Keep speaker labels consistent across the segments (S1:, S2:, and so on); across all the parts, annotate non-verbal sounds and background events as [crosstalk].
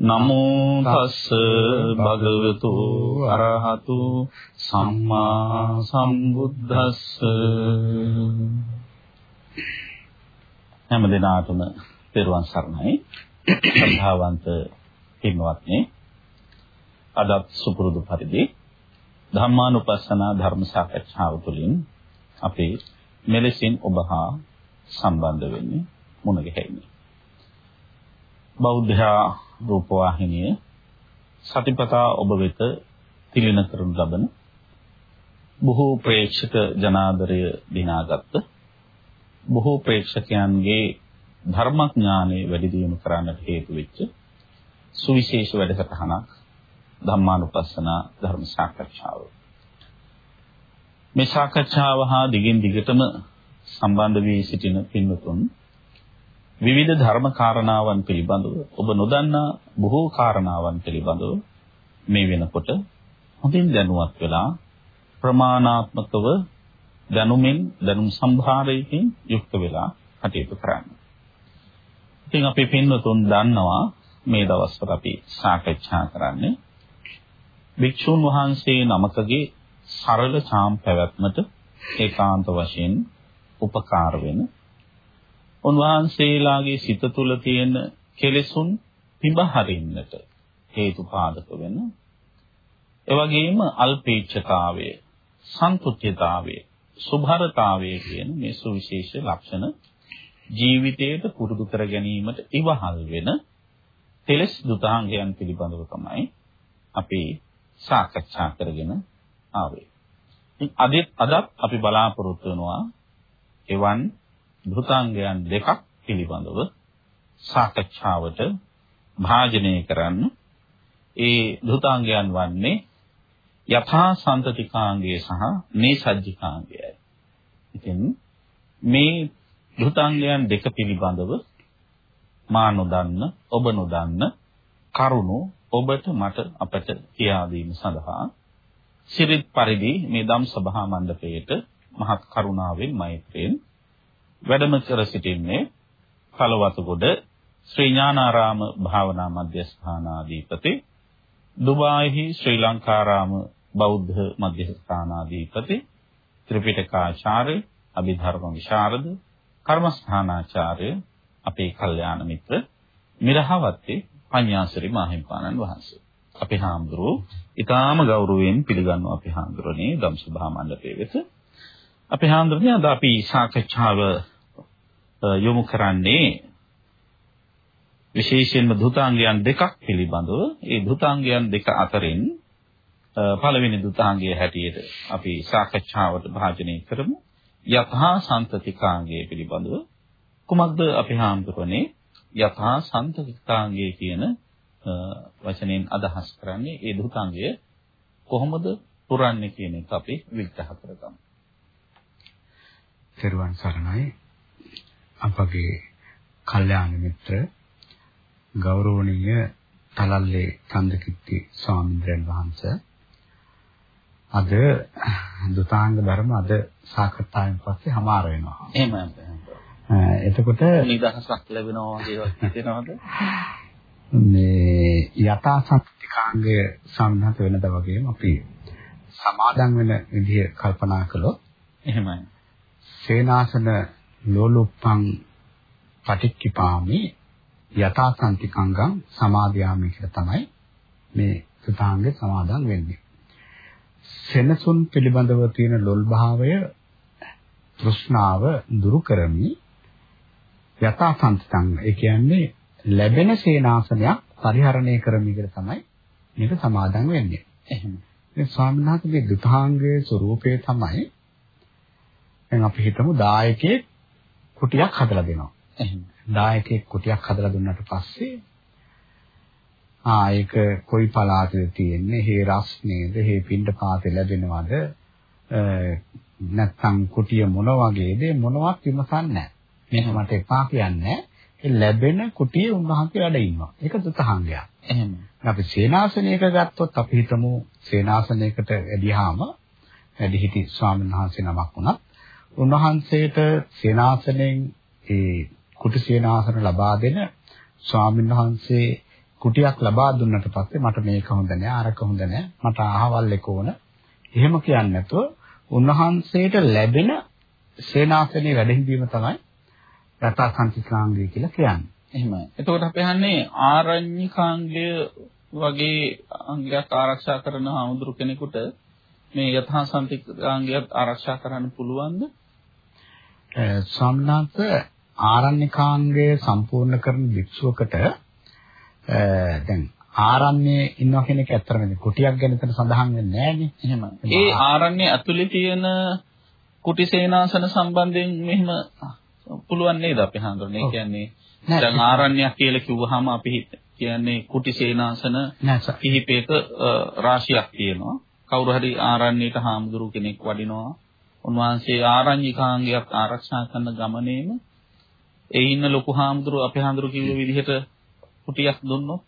S1: නමෝ තස්ස භගවතු අරහතු සම්මා සම්බුද්දස්ස. හැම දිනාටම පෙරවන් සරණයි. ශ්‍රද්ධාවන්ත පින්වත්නි අදත් සුපුරුදු පරිදි ධම්මානුපස්සන ධර්ම සාකච්ඡාව තුළින් අපි මෙලෙසින් ඔබ හා සම්බන්ධ වෙන්නේ මුණ ගැහෙන්නේ බෞද්ධ රූපවාහිනිය සතිපතා ඔබ වෙත තිලින කරනු ලබන බොහෝ ප්‍රේක්ෂක ජනාදරය දිනාගත්ත බොහෝ ප්‍රේක්ෂකයන්ගේ ධර්මඥානෙ වැඩි දියුණු කරන්නට හේතු වෙච්ච සුවිශේෂ වැඩසටහනක් ධම්මානුපස්සන ධර්ම සාකච්ඡාව. මේ සාකච්ඡාව හා දිගින් දිගටම සම්බන්ධ වී සිටින පින්වතුන් විවිධ ධර්ම කාරණාවන් පිළිබඳව ඔබ නොදන්නා බොහෝ කාරණාවන් පිළිබඳව මේ වෙනකොට හොඳින් දැනුවත් වෙලා ප්‍රමාණාත්මකව දැනුමින් දැනුම් සම්භාරයකින් යුක්ත වෙලා කටයුතු කරන්න. ඉතින් අපි පින්වතුන් දන්නවා මේ දවස්වල අපි සාකච්ඡා කරන්නේ භික්ෂුන් වහන්සේ නමකගේ සරල චාම් පැවැත්මට ඒකාන්ත වශයෙන් උපකාර වෙන උන්වහන්සේලාගේ සිත තුළ තියෙන කෙලෙසුන් පිබහරින්නට හේතුපාදක වෙන එවැගේම අල්පේච්ඡතාවය සන්තුෂ්ඨතාවය සුභරතාවය කියන මේ සුවිශේෂ ලක්ෂණ ජීවිතයට පුරුදු කර ගැනීමට ඉවහල් වෙන තෙලස් දුතාංගයන් පිළිබඳව තමයි අපි සාකච්ඡා කරගෙන ආවේ. ඉතින් අදත් අදත් අපි බලාපොරොත්තු වෙනවා එවන් ධෘතාංගයන් දෙකක් පිළිබඳව සාකච්ඡාවට භාජනය කරන්න. ඒ ධෘතාංගයන් වන්නේ යථා සම්තතිකාංගය සහ නේසජ්ජිකාංගයයි. ඉතින් මේ ධෘතාංගයන් දෙක පිළිබඳව මා නොදන්න ඔබ නොදන්න කරුණු ඔබට මට අපට කියා දීම සඳහා සිරිත් පරිදි මේ ධම් සභා මණ්ඩපයේට මහත් කරුණාවෙන් මෛත්‍රියෙන් වැඩම කර සිටින්නේ කලවතුගොඩ ශ්‍රී ඥානාරාම භාවනා මධ්‍යස්ථානාධිපති දුබායිහි ශ්‍රී ලංකාරාම බෞද්ධ මධ්‍යස්ථානාධිපති ත්‍රිපිටකාචාර්ය අභිධර්ම විශාරද කර්මස්ථානාචාර්ය අපේ කල්යාණ මිත්‍ර මිරහවත්තේ පඤ්ඤාසරි මාහිම්පාණන් වහන්සේ. අපේ හාමුදුරුවෝ ඊටාම ගෞරවයෙන් පිළිගන්නවා අපේ හාමුදුරනේ ධම්සභා මණ්ඩපයේ වෙත. අපේ හාමුදුරනේ අද අපි සාකච්ඡාව යොමු කරන්නේ විශේෂයෙන්ම ධුතාංගයන් දෙකක් පිළිබඳව. ඒ ධුතාංගයන් දෙක අතරින් පළවෙනි ධුතාංගය හැටියට අපි සාකච්ඡාවට භාජනය කරමු. යථා සන්තතිකාංගය පිළිබඳව කුමක්ද අපි හාමුදුරනේ යථා සන්තතිකාංගය කියන වචනයෙන් අදහස් කරන්නේ ඒ ධුතාංගය කොහොමද පුරන්නේ කියන එක අපි විග්‍රහ කරගමු.
S2: තෙරුවන් සරණයි අපගේ කල්යාණ මිත්‍ර ගෞරවනීය තලල්ලේ චන්දකිත්ති ස්වාමීන් වහන්සේ අද දුතාංග ධර්ම අද සාකච්ඡාවෙන් පස්සේ හමාර වෙනවා.
S1: එහෙමයි.
S2: එතකොට
S1: නිදහසක් ලැබෙනවා වගේ හිතෙනවද?
S2: මේ යථා සත්‍තිකාංගය සම්මත වෙනද වගේම අපි සමාදන් වෙන විදිහ කල්පනා කළොත්
S1: එහෙමයි.
S2: සේනාසන ලෝලුප්පං පටික්කිපාමි යථා සම්තිකංගං සමාදියාමි කියලා තමයි මේ සුතාංගේ සමාදන් වෙන්නේ. සෙනසුන් පිළිබඳව තියෙන ලොල් භාවය තෘෂ්ණාව දුරු කරමි යථා සංස්තං ඒ කියන්නේ ලැබෙන සේනාසනයක් පරිහරණය කරමි කියලා තමයි මේක සමාදන් වෙන්නේ.
S1: එහෙම.
S2: මේ ස්වාමීන් වහන්සේ මේ දුතාංගයේ ස්වરૂපය තමයි දැන් අපි හිතමු දායකයෙක් කුටියක් හදලා දෙනවා.
S1: එහෙම.
S2: දායකයෙක් කුටියක් හදලා දුන්නාට පස්සේ ආ ඒක කොයි පළාතේ තියෙන්නේ? හේ රස්නේද? හේ පින්ඩ පාතේ ලැබෙනවද? නැත්තම් කුටිය මොන වගේද මොනවත් විමසන්නේ නැහැ. මේක මට එපා කියන්නේ ඒ ලැබෙන කුටියේ උන්වහන්සේ වැඩ ඉන්නවා. ඒක දුතහංගයක්.
S1: එහෙම.
S2: අපි සේනාසනයක ගත්තොත් අපි හිතමු සේනාසනයකට වැඩිහාම වැඩිහිටි ස්වාමීන් වහන්සේ නමක් වුණත් උන්වහන්සේට සේනාසනෙන් ඒ කුටි සේනාසන ලබා දෙන ස්වාමීන් වහන්සේ කුටියක් ලබා දුන්නට පස්සේ මට මේක හොඳ නෑ අරක හොඳ නෑ මට අහවල් එක ඕන එහෙම කියන්නේ නැතුව උන්වහන්සේට ලැබෙන සේනාසනේ වැඩ හිඳීම තමයි රතාසංකිකාංගය කියලා කියන්නේ.
S1: එහෙමයි. එතකොට අපි අහන්නේ ආරණ්‍යකාංගය වගේ අංගයක් ආරක්ෂා කරන හමුදුරු කෙනෙකුට මේ යථා සම්පිකාංගයත් ආරක්ෂා කරන්න පුළුවන්ද?
S2: ස්වාමීනාත් ආරණ්‍යකාංගය සම්පූර්ණ කරන භික්ෂුවකට දැන් ආරණ්‍යයේ ඉන්නවා කියන එක ඇත්තටම කුටියක් ගැන තන සඳහන් වෙන්නේ.
S1: එහෙම. ඒ ආරණ්‍ය ඇතුලේ තියෙන කුටි සේනාසන සම්බන්ධයෙන් මෙහෙම පුළුවන් නේද අපි හඳුනන්නේ? ඒ කියන්නේ දැන් ආරණ්‍යයක් කියලා කිව්වහම අපි කියන්නේ කුටි සේනාසන කිහිපයක රාශියක් තියෙනවා. කවුරු හරි ආරණ්‍යයට හාමුදුරු කෙනෙක් වඩිනවා. උන්වහන්සේ ආරණ්‍යකාංගයක් ආරක්ෂා කරන ගමනේම ඒ ඉන්න ලොකු හාමුදුරු අපේ හාමුදුරු කිව්ව විදිහට කුටියක් දුන්නොත්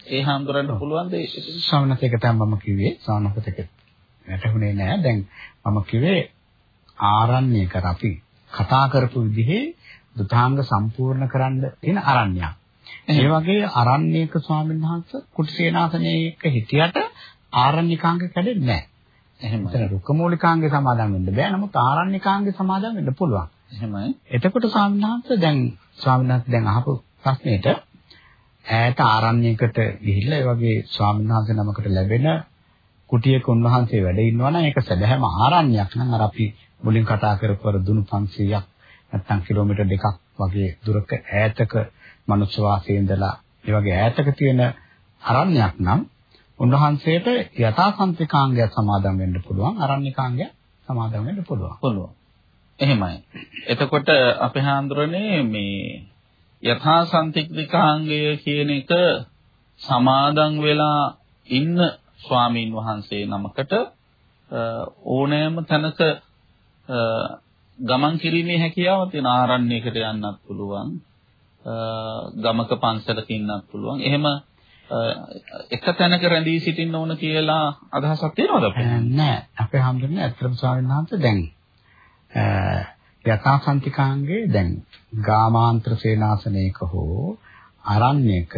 S1: ඒ හාමුදුරන්ට පුළුවන් ද
S2: ශ්‍රවණක එක තමයි මම කිව්වේ ශ්‍රවණකත එක වැටහුනේ නෑ දැන් මම කිව්වේ ආරණ්‍යක අපි කතා කරපු විදිහේ දුතාංග සම්පූර්ණ කරන්න තියෙන ආරණ්‍යයක්. ඒ වගේ ආරණ්‍යක ස්වාමීන් වහන්සේ කුටිසේනාසනයක හිටියට ආරණ්‍යකාංග කැඩෙන්නේ නැහැ. එහෙම. එතන රුක්කමූලිකාංගේ සමාදන් වෙන්න බෑ. නමුත් ආරණ්‍යකාංගේ සමාදන් වෙන්න පුළුවන්.
S1: එහෙමයි.
S2: එතකොට ස්වාමීන් වහන්සේ දැන් ස්වාමීන් වහන්සේ දැන් අහපු ප්‍රශ්නෙට ඈත ආරණ්‍යයකට ගිහිල්ලා ඒ වගේ ස්වාමීන් වහන්සේ නමකට ලැබෙන කුටියක උන්වහන්සේ වැඩ ඉන්නවා නම් ඒක සැබෑම ආරණ්‍යයක් නම් අර අපි මුලින් කතා කරපු අර දුනු 500ක් නැත්නම් කිලෝමීටර් දෙකක් වගේ දුරක ඈතක මනුෂ්‍ය වාසයේ ඉඳලා ඒ වගේ ඈතක තියෙන අරණ්‍යයක් නම් උන්වහන්සේට යථාසන්තිකාංගය සමාදන් වෙන්න පුළුවන් අරණ්‍යකාංගය සමාදන් වෙන්න පුළුවන්.
S1: පුළුවන්. එහෙමයි. එතකොට අපේ හාමුදුරනේ මේ යථාසන්තිකාංගය කියන එක සමාදන් වෙලා ඉන්න ස්වාමීන් වහන්සේ නමකට ඕනෑම තැනක ගමන් කිරීමේ හැකියාව තියෙන ආරණ්‍යයකට යන්නත් පුළුවන් ගමක පන්සලක ඉන්නත් පුළුවන් එහෙම එක තැනක රැඳී සිටින්න ඕන කියලා අදහසක් තියෙනවද අපේ
S2: නෑ අපේ හැමදෙන්නේ ඇත්තටම ස්වාමීන් වහන්සේ දැන් යථාසන්තිකාංගේ දැන් ගාමාන්තර සේනාසනයක හෝ අරණ්‍යක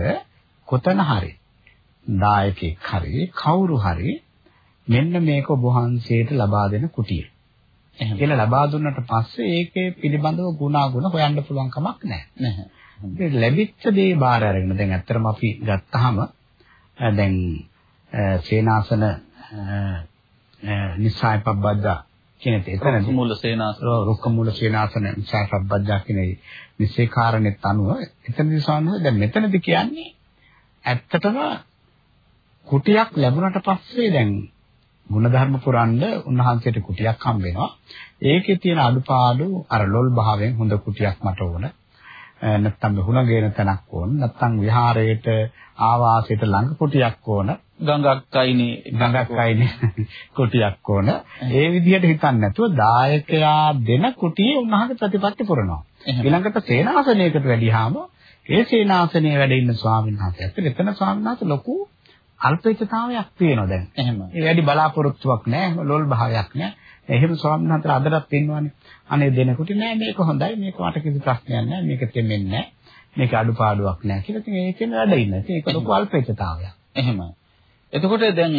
S2: කොතන හරි දායකෙක් හරි කවුරු හරි මෙන්න මේක ඔබ වහන්සේට ලබා දෙන කුටිය. එහෙම කියලා ලබා දුන්නට පස්සේ ඒකේ පිළිබඳව ගුණාගුණ හොයන්න පුළුවන් කමක් නැහැ. නැහැ. ලැබිච්ච දේ බාර අරගෙන දැන් ඇත්තටම අපි ගත්තාම දැන් සේනාසන නිසාය පබ්බද්දා කියන එතනදී
S1: මූල සේනාසන
S2: රුක්ක මූල සේනාසන නිසාය පබ්බද්දා කියන නිසේ කාරණෙත් අනුව එතනදී සාමාන්‍යයෙන් දැන් මෙතනදී කියන්නේ ඇත්තටම කුටියක් ලැබුණට පස්සේ දැන් ಗುಣධර්ම පුරන්න උන්වහන්සේට කුටියක් හම්බ වෙනවා. ඒකේ තියෙන අඩුපාඩු අර ලොල් භාවයෙන් හොඳ කුටියක් මට ඕන. නැත්තම් හුණ ගේන තැනක් ඕන. නැත්තම් විහාරයට ආවාසයට ළඟ කුටියක් ඕන.
S1: ගඟක් අයිනේ
S2: ගඟක් අයිනේ [laughs] කුටියක් ඕන. ඒ විදිහට හිතන්නේ නැතුව දායකයා දෙන කුටියේ උන්වහන්සේ ප්‍රතිපත්ති පුරනවා. ඊළඟට සේනාසනයකට වැඩිහාම ඒ සේනාසනයේ වැඩ ඉන්න ස්වාමීන් වහන්සේ ඇත්තට එතන ස්වාමීන් වහන්සේ ලොකු අල්පේච්ඡතාවයක් තියෙනවා දැන්.
S1: එහෙම.
S2: ඒ වැඩි බලාපොරොත්තුවක් නැහැ, ලොල් භාවයක් නැහැ. එහෙම ස්වාමීන් වහන්සේ අදටත් පෙන්වන්නේ. අනේ දෙනකොට නෑ මේක හොඳයි, මේක මට කිසි ප්‍රශ්නයක් නැහැ, මේක තෙමෙන්නේ නැහැ. මේක අඩුපාඩුවක් නැහැ කියලා ඉතින් ඒකෙන් වැඩ ඉන්න. ඉතින් ඒක ලොකු අල්පේච්ඡතාවයක්.
S1: එහෙමයි. එතකොට දැන්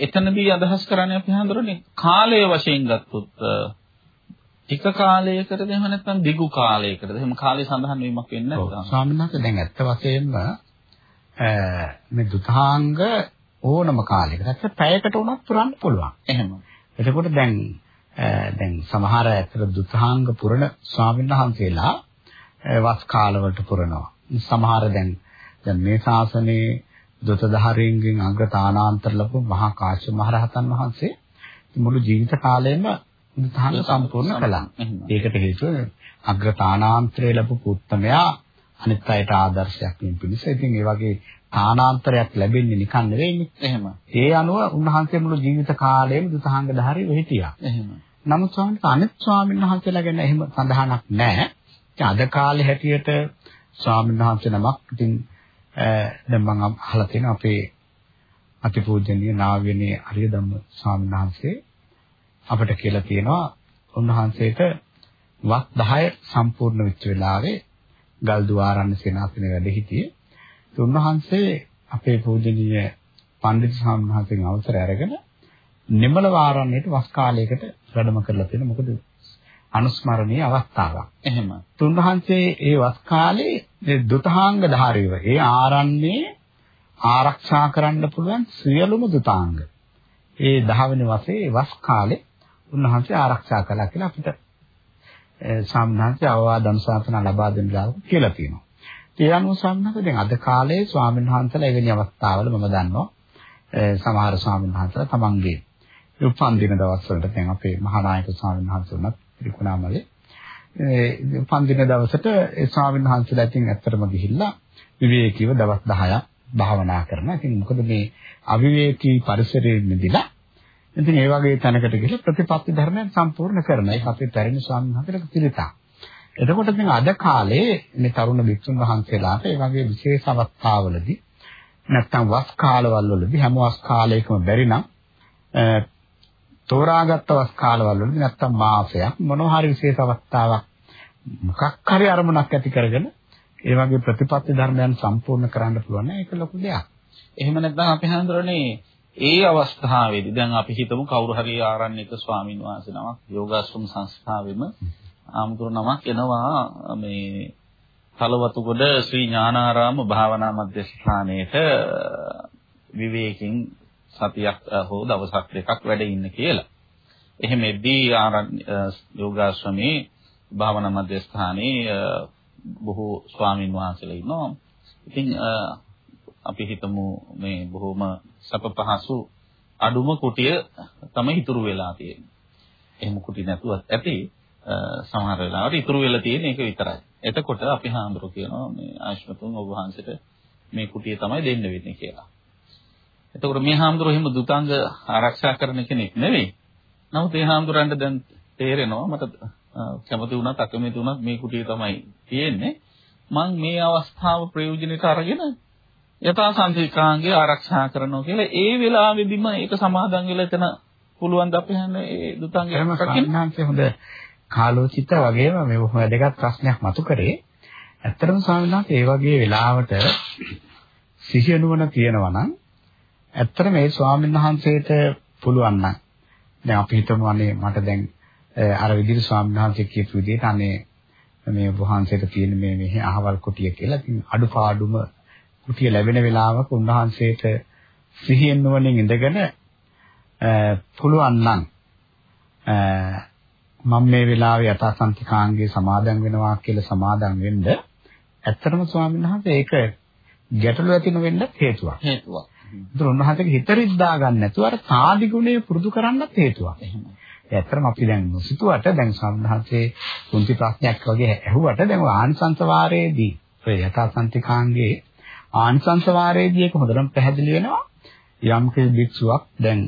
S1: එතනදී අදහස් කරන්නේ අපි හඳුරන්නේ කාලය වශයෙන් ගත්තොත් ටික කාලයකටද එහෙම නැත්නම් දිගු කාලයකටද එහෙම කාලය සඳහන් වීමක් වෙන්නේ නැත්නම්
S2: ස්වාමීන් වහන්සේ දැන් ඇත්ත වශයෙන්ම මේ දුතාංග ඕනම කාලයකට නැත්නම් පැයකට උනත් පුරන්න පුළුවන්.
S1: එහෙම.
S2: එතකොට දැන් දැන් සමහර ඇත්තට දුතාංග පුරණ ස්වාමීන් වහන්සේලා වස් කාලවලට පුරනවා. සමහර දැන් දැන් මේ ශාසනයේ දොතධාරීන්ගෙන් අග්‍ර තානාන්තර ලැබු මහා කාශ්‍යප මහ රහතන් වහන්සේ මුළු ජීවිත කාලයම දුතාංග සම්පූර්ණ කළා. ඒකට හේතුව අග්‍ර තානාන්තරය ලැබු පුත්තමයා අනිත් අයට ආදර්ශයක් වෙන පිණිස. ඉතින් ඒ වගේ තානාන්තරයක් ලැබෙන්නේ නිකන් නෙවෙයිනේ.
S1: එහෙම.
S2: ඒ අනුව උන්වහන්සේ මුළු ජීවිත කාලයම දුතාංග ධාරීව හිටියා.
S1: එහෙම.
S2: නමුත් ස්වාමීන් අනිත් ස්වාමීන් වහන්සේලා ගැන එහෙම සඳහනක් නැහැ. ඉතින් අද කාලේ හැටියට ස්වාමීන් වහන්සේ නමක් ඉතින් දැන් මම අහලා තියෙනවා අපේ අතිපූජනීය නාවියනේ අරිය ධම්ම ස්වාමීන් වහන්සේ අපිට කියලා තියෙනවා උන්වහන්සේට වක් 10 සම්පූර්ණ වෙච්ච වෙලාවේ ගල්දුආරණ්‍ය සේනාසනේ වැඩ සිටියේ. උන්වහන්සේ අපේ පූජනීය ස්වාමීන් වහන්සේගෙන් අවසර අරගෙන නිමල වාරණ්‍යයට වස් කාලයකට වැඩම කරලා තියෙන මොකද අනුස්මරණීය අවස්ථාවක්.
S1: එහෙම.
S2: තුන්වහන්සේ ඒ වස් කාලේ දුතාංග ධාරීව ඒ ආරණ්‍යයේ ආරක්ෂා කරන්න පුළුවන් සියලුම දුතාංග. ඒ 10 වෙනි වසරේ වස් කාලේ උන්වහන්සේ ආරක්ෂා කළා කියලා අපිට සාමණේරයන්ගේ අවවාද අනුශාසනා ලබා දෙන්න කියලා තියෙනවා. ඒ අනුව සාමණේර දැන් අද කාලේ ස්වාමීන් වහන්සේලා එවැනි අවස්ථාවල මම දන්නවා සමහර ස්වාමීන් වහන්සේලා තමන්ගේ උපන් දින දවස්වලට දැන් අපේ මහානායක ස්වාමීන් වහන්සේ උනත් ත්‍රිකුණාමලේ ඒ උපන් දින දවසට ඒ ස්වාමීන් වහන්සේලා ඉතින් ඇත්තටම ගිහිල්ලා විවේකීව දවස් 10ක් භාවනා කරනවා. ඉතින් මොකද මේ අවිවේකී පරිසරයේ නිදිලා ඉතින් ඒ වගේ තැනකට ගිහලා ප්‍රතිපත්ති ධර්මයන් සම්පූර්ණ කරන එක අපේ පැරණි ස්වාමීන් වහන්සේලා පිළිතා. එතකොට ඉතින් අද කාලේ මේ තරුණ භික්ෂුන් වහන්සේලාට ඒ වගේ විශේෂ අවස්ථාවලදී නැත්තම් වස් කාලවල වලදී හැම වස් කාලයකම බැරි නම් තෝරාගත් වස් කාලවල වලදී නැත්තම් මාසයක් මොනවා හරි විශේෂ අවස්ථාවක් මොකක් හරි අරමුණක් ඇති කරගෙන ඒ වගේ ප්‍රතිපත්ති ධර්මයන් සම්පූර්ණ කරන්න පුළුවන් ඒක ලොකු දෙයක්.
S1: එහෙම නැත්නම් අපි හඳුරන්නේ ඒ අවස්ථාවේදී දැන් අපි හිතමු කවුරු හරි ආරණ්‍යක ස්වාමින් වහන්සේ නමක් යෝගාශ්‍රම සංස්ථාවෙම ආමතුරු නමක් එනවා මේ කලවතුගොඩ ශ්‍රී ඥානාරාම භාවනා මධ්‍යස්ථානයේට විවේකයෙන් සතියක් හෝ දවසක් දෙකක් වැඩ ඉන්න කියලා. එහෙම එද්දී ආරණ්‍ය යෝගාශ්‍රමේ භාවනා මධ්‍යස්ථානයේ බොහෝ ස්වාමින් වහන්සේලා ඉන්නවා. ඉතින් අපි හිතමු මේ බොහොම සප පහසු අඩුම කුටිය තමයි ඉතුරු වෙලා තියෙන්නේ. එහෙම කුටි නැතුවත් ඇති සමහර වෙලාවට ඉතුරු වෙලා තියෙන එක විතරයි. එතකොට අපි හාමුදුරු කියනවා මේ ආශ්‍රතුන් ඔබ වහන්සේට මේ කුටිය තමයි දෙන්න වෙන්නේ කියලා. එතකොට මේ හාමුදුරු එහෙම දුතාංග ආරක්ෂා කරන කෙනෙක් නෙවෙයි. නමුත් ඒ හාමුදුරන්ට දැන් තේරෙනවා මට කැමති වුණත් අකමැති වුණත් මේ කුටිය තමයි තියෙන්නේ. මම මේ අවස්ථාව ප්‍රයෝජනෙට අරගෙන යථා සංසිකාංගේ ආරක්ෂා කරනවා කියලා ඒ වෙලාවෙදිම ඒක සමාදන් වෙලා එතන පුළුවන් ද අපි හන්නේ ඒ දුතාංගේ
S2: රකින්න හොඳ කාලෝචිත වගේම මේ බොහොම වැදගත් ප්‍රශ්නයක් මතු කරේ. ඇත්තටම ස්වාමීන් වහන්සේ ඒ වගේ වෙලාවට සිහිය නුවණ තියෙනවා නම් ඇත්තට මේ ස්වාමීන් වහන්සේට පුළුවන් නම් දැන් අපි හිතමු අනේ මට දැන් අර විදිහට ස්වාමීන් වහන්සේ කියපු විදිහට අනේ මේ වහන්සේට තියෙන මේ මෙහි අහවල් කුටිය කියලා ඉතින් අඩුපාඩුම කුටිය ලැබෙන වෙලාවක උන්වහන්සේට සිහියෙන් නුවණින් ඉඳගෙන පුළුවන් නම් මම මේ වෙලාවේ යථාසන්තිකාංගේ සමාදන් වෙනවා කියලා සමාදන් වෙන්න ඇත්තටම ස්වාමීන් වහන්සේ ඒක ගැටලු ඇති නොවෙන්න හේතුවක්.
S1: හේතුවක්.
S2: ඒතර උන්වහන්සේගේ හිත රිද්දා ගන්න නැතුව අර සාදි ගුණය පුරුදු කරන්නත් හේතුවක්. ඇත්තටම අපි දැන් නොසිතුවට දැන් සම්හාසයේ කුංචි ප්‍රශ්නයක් වගේ ඇහුවට දැන් ආනිසංස වාරයේදී ඔය යථාසන්තිකාංගේ ආනිසංස වාරයේදී ඒක හොඳටම පැහැදිලි වෙනවා. යම් කිසි භික්ෂුවක් දැන්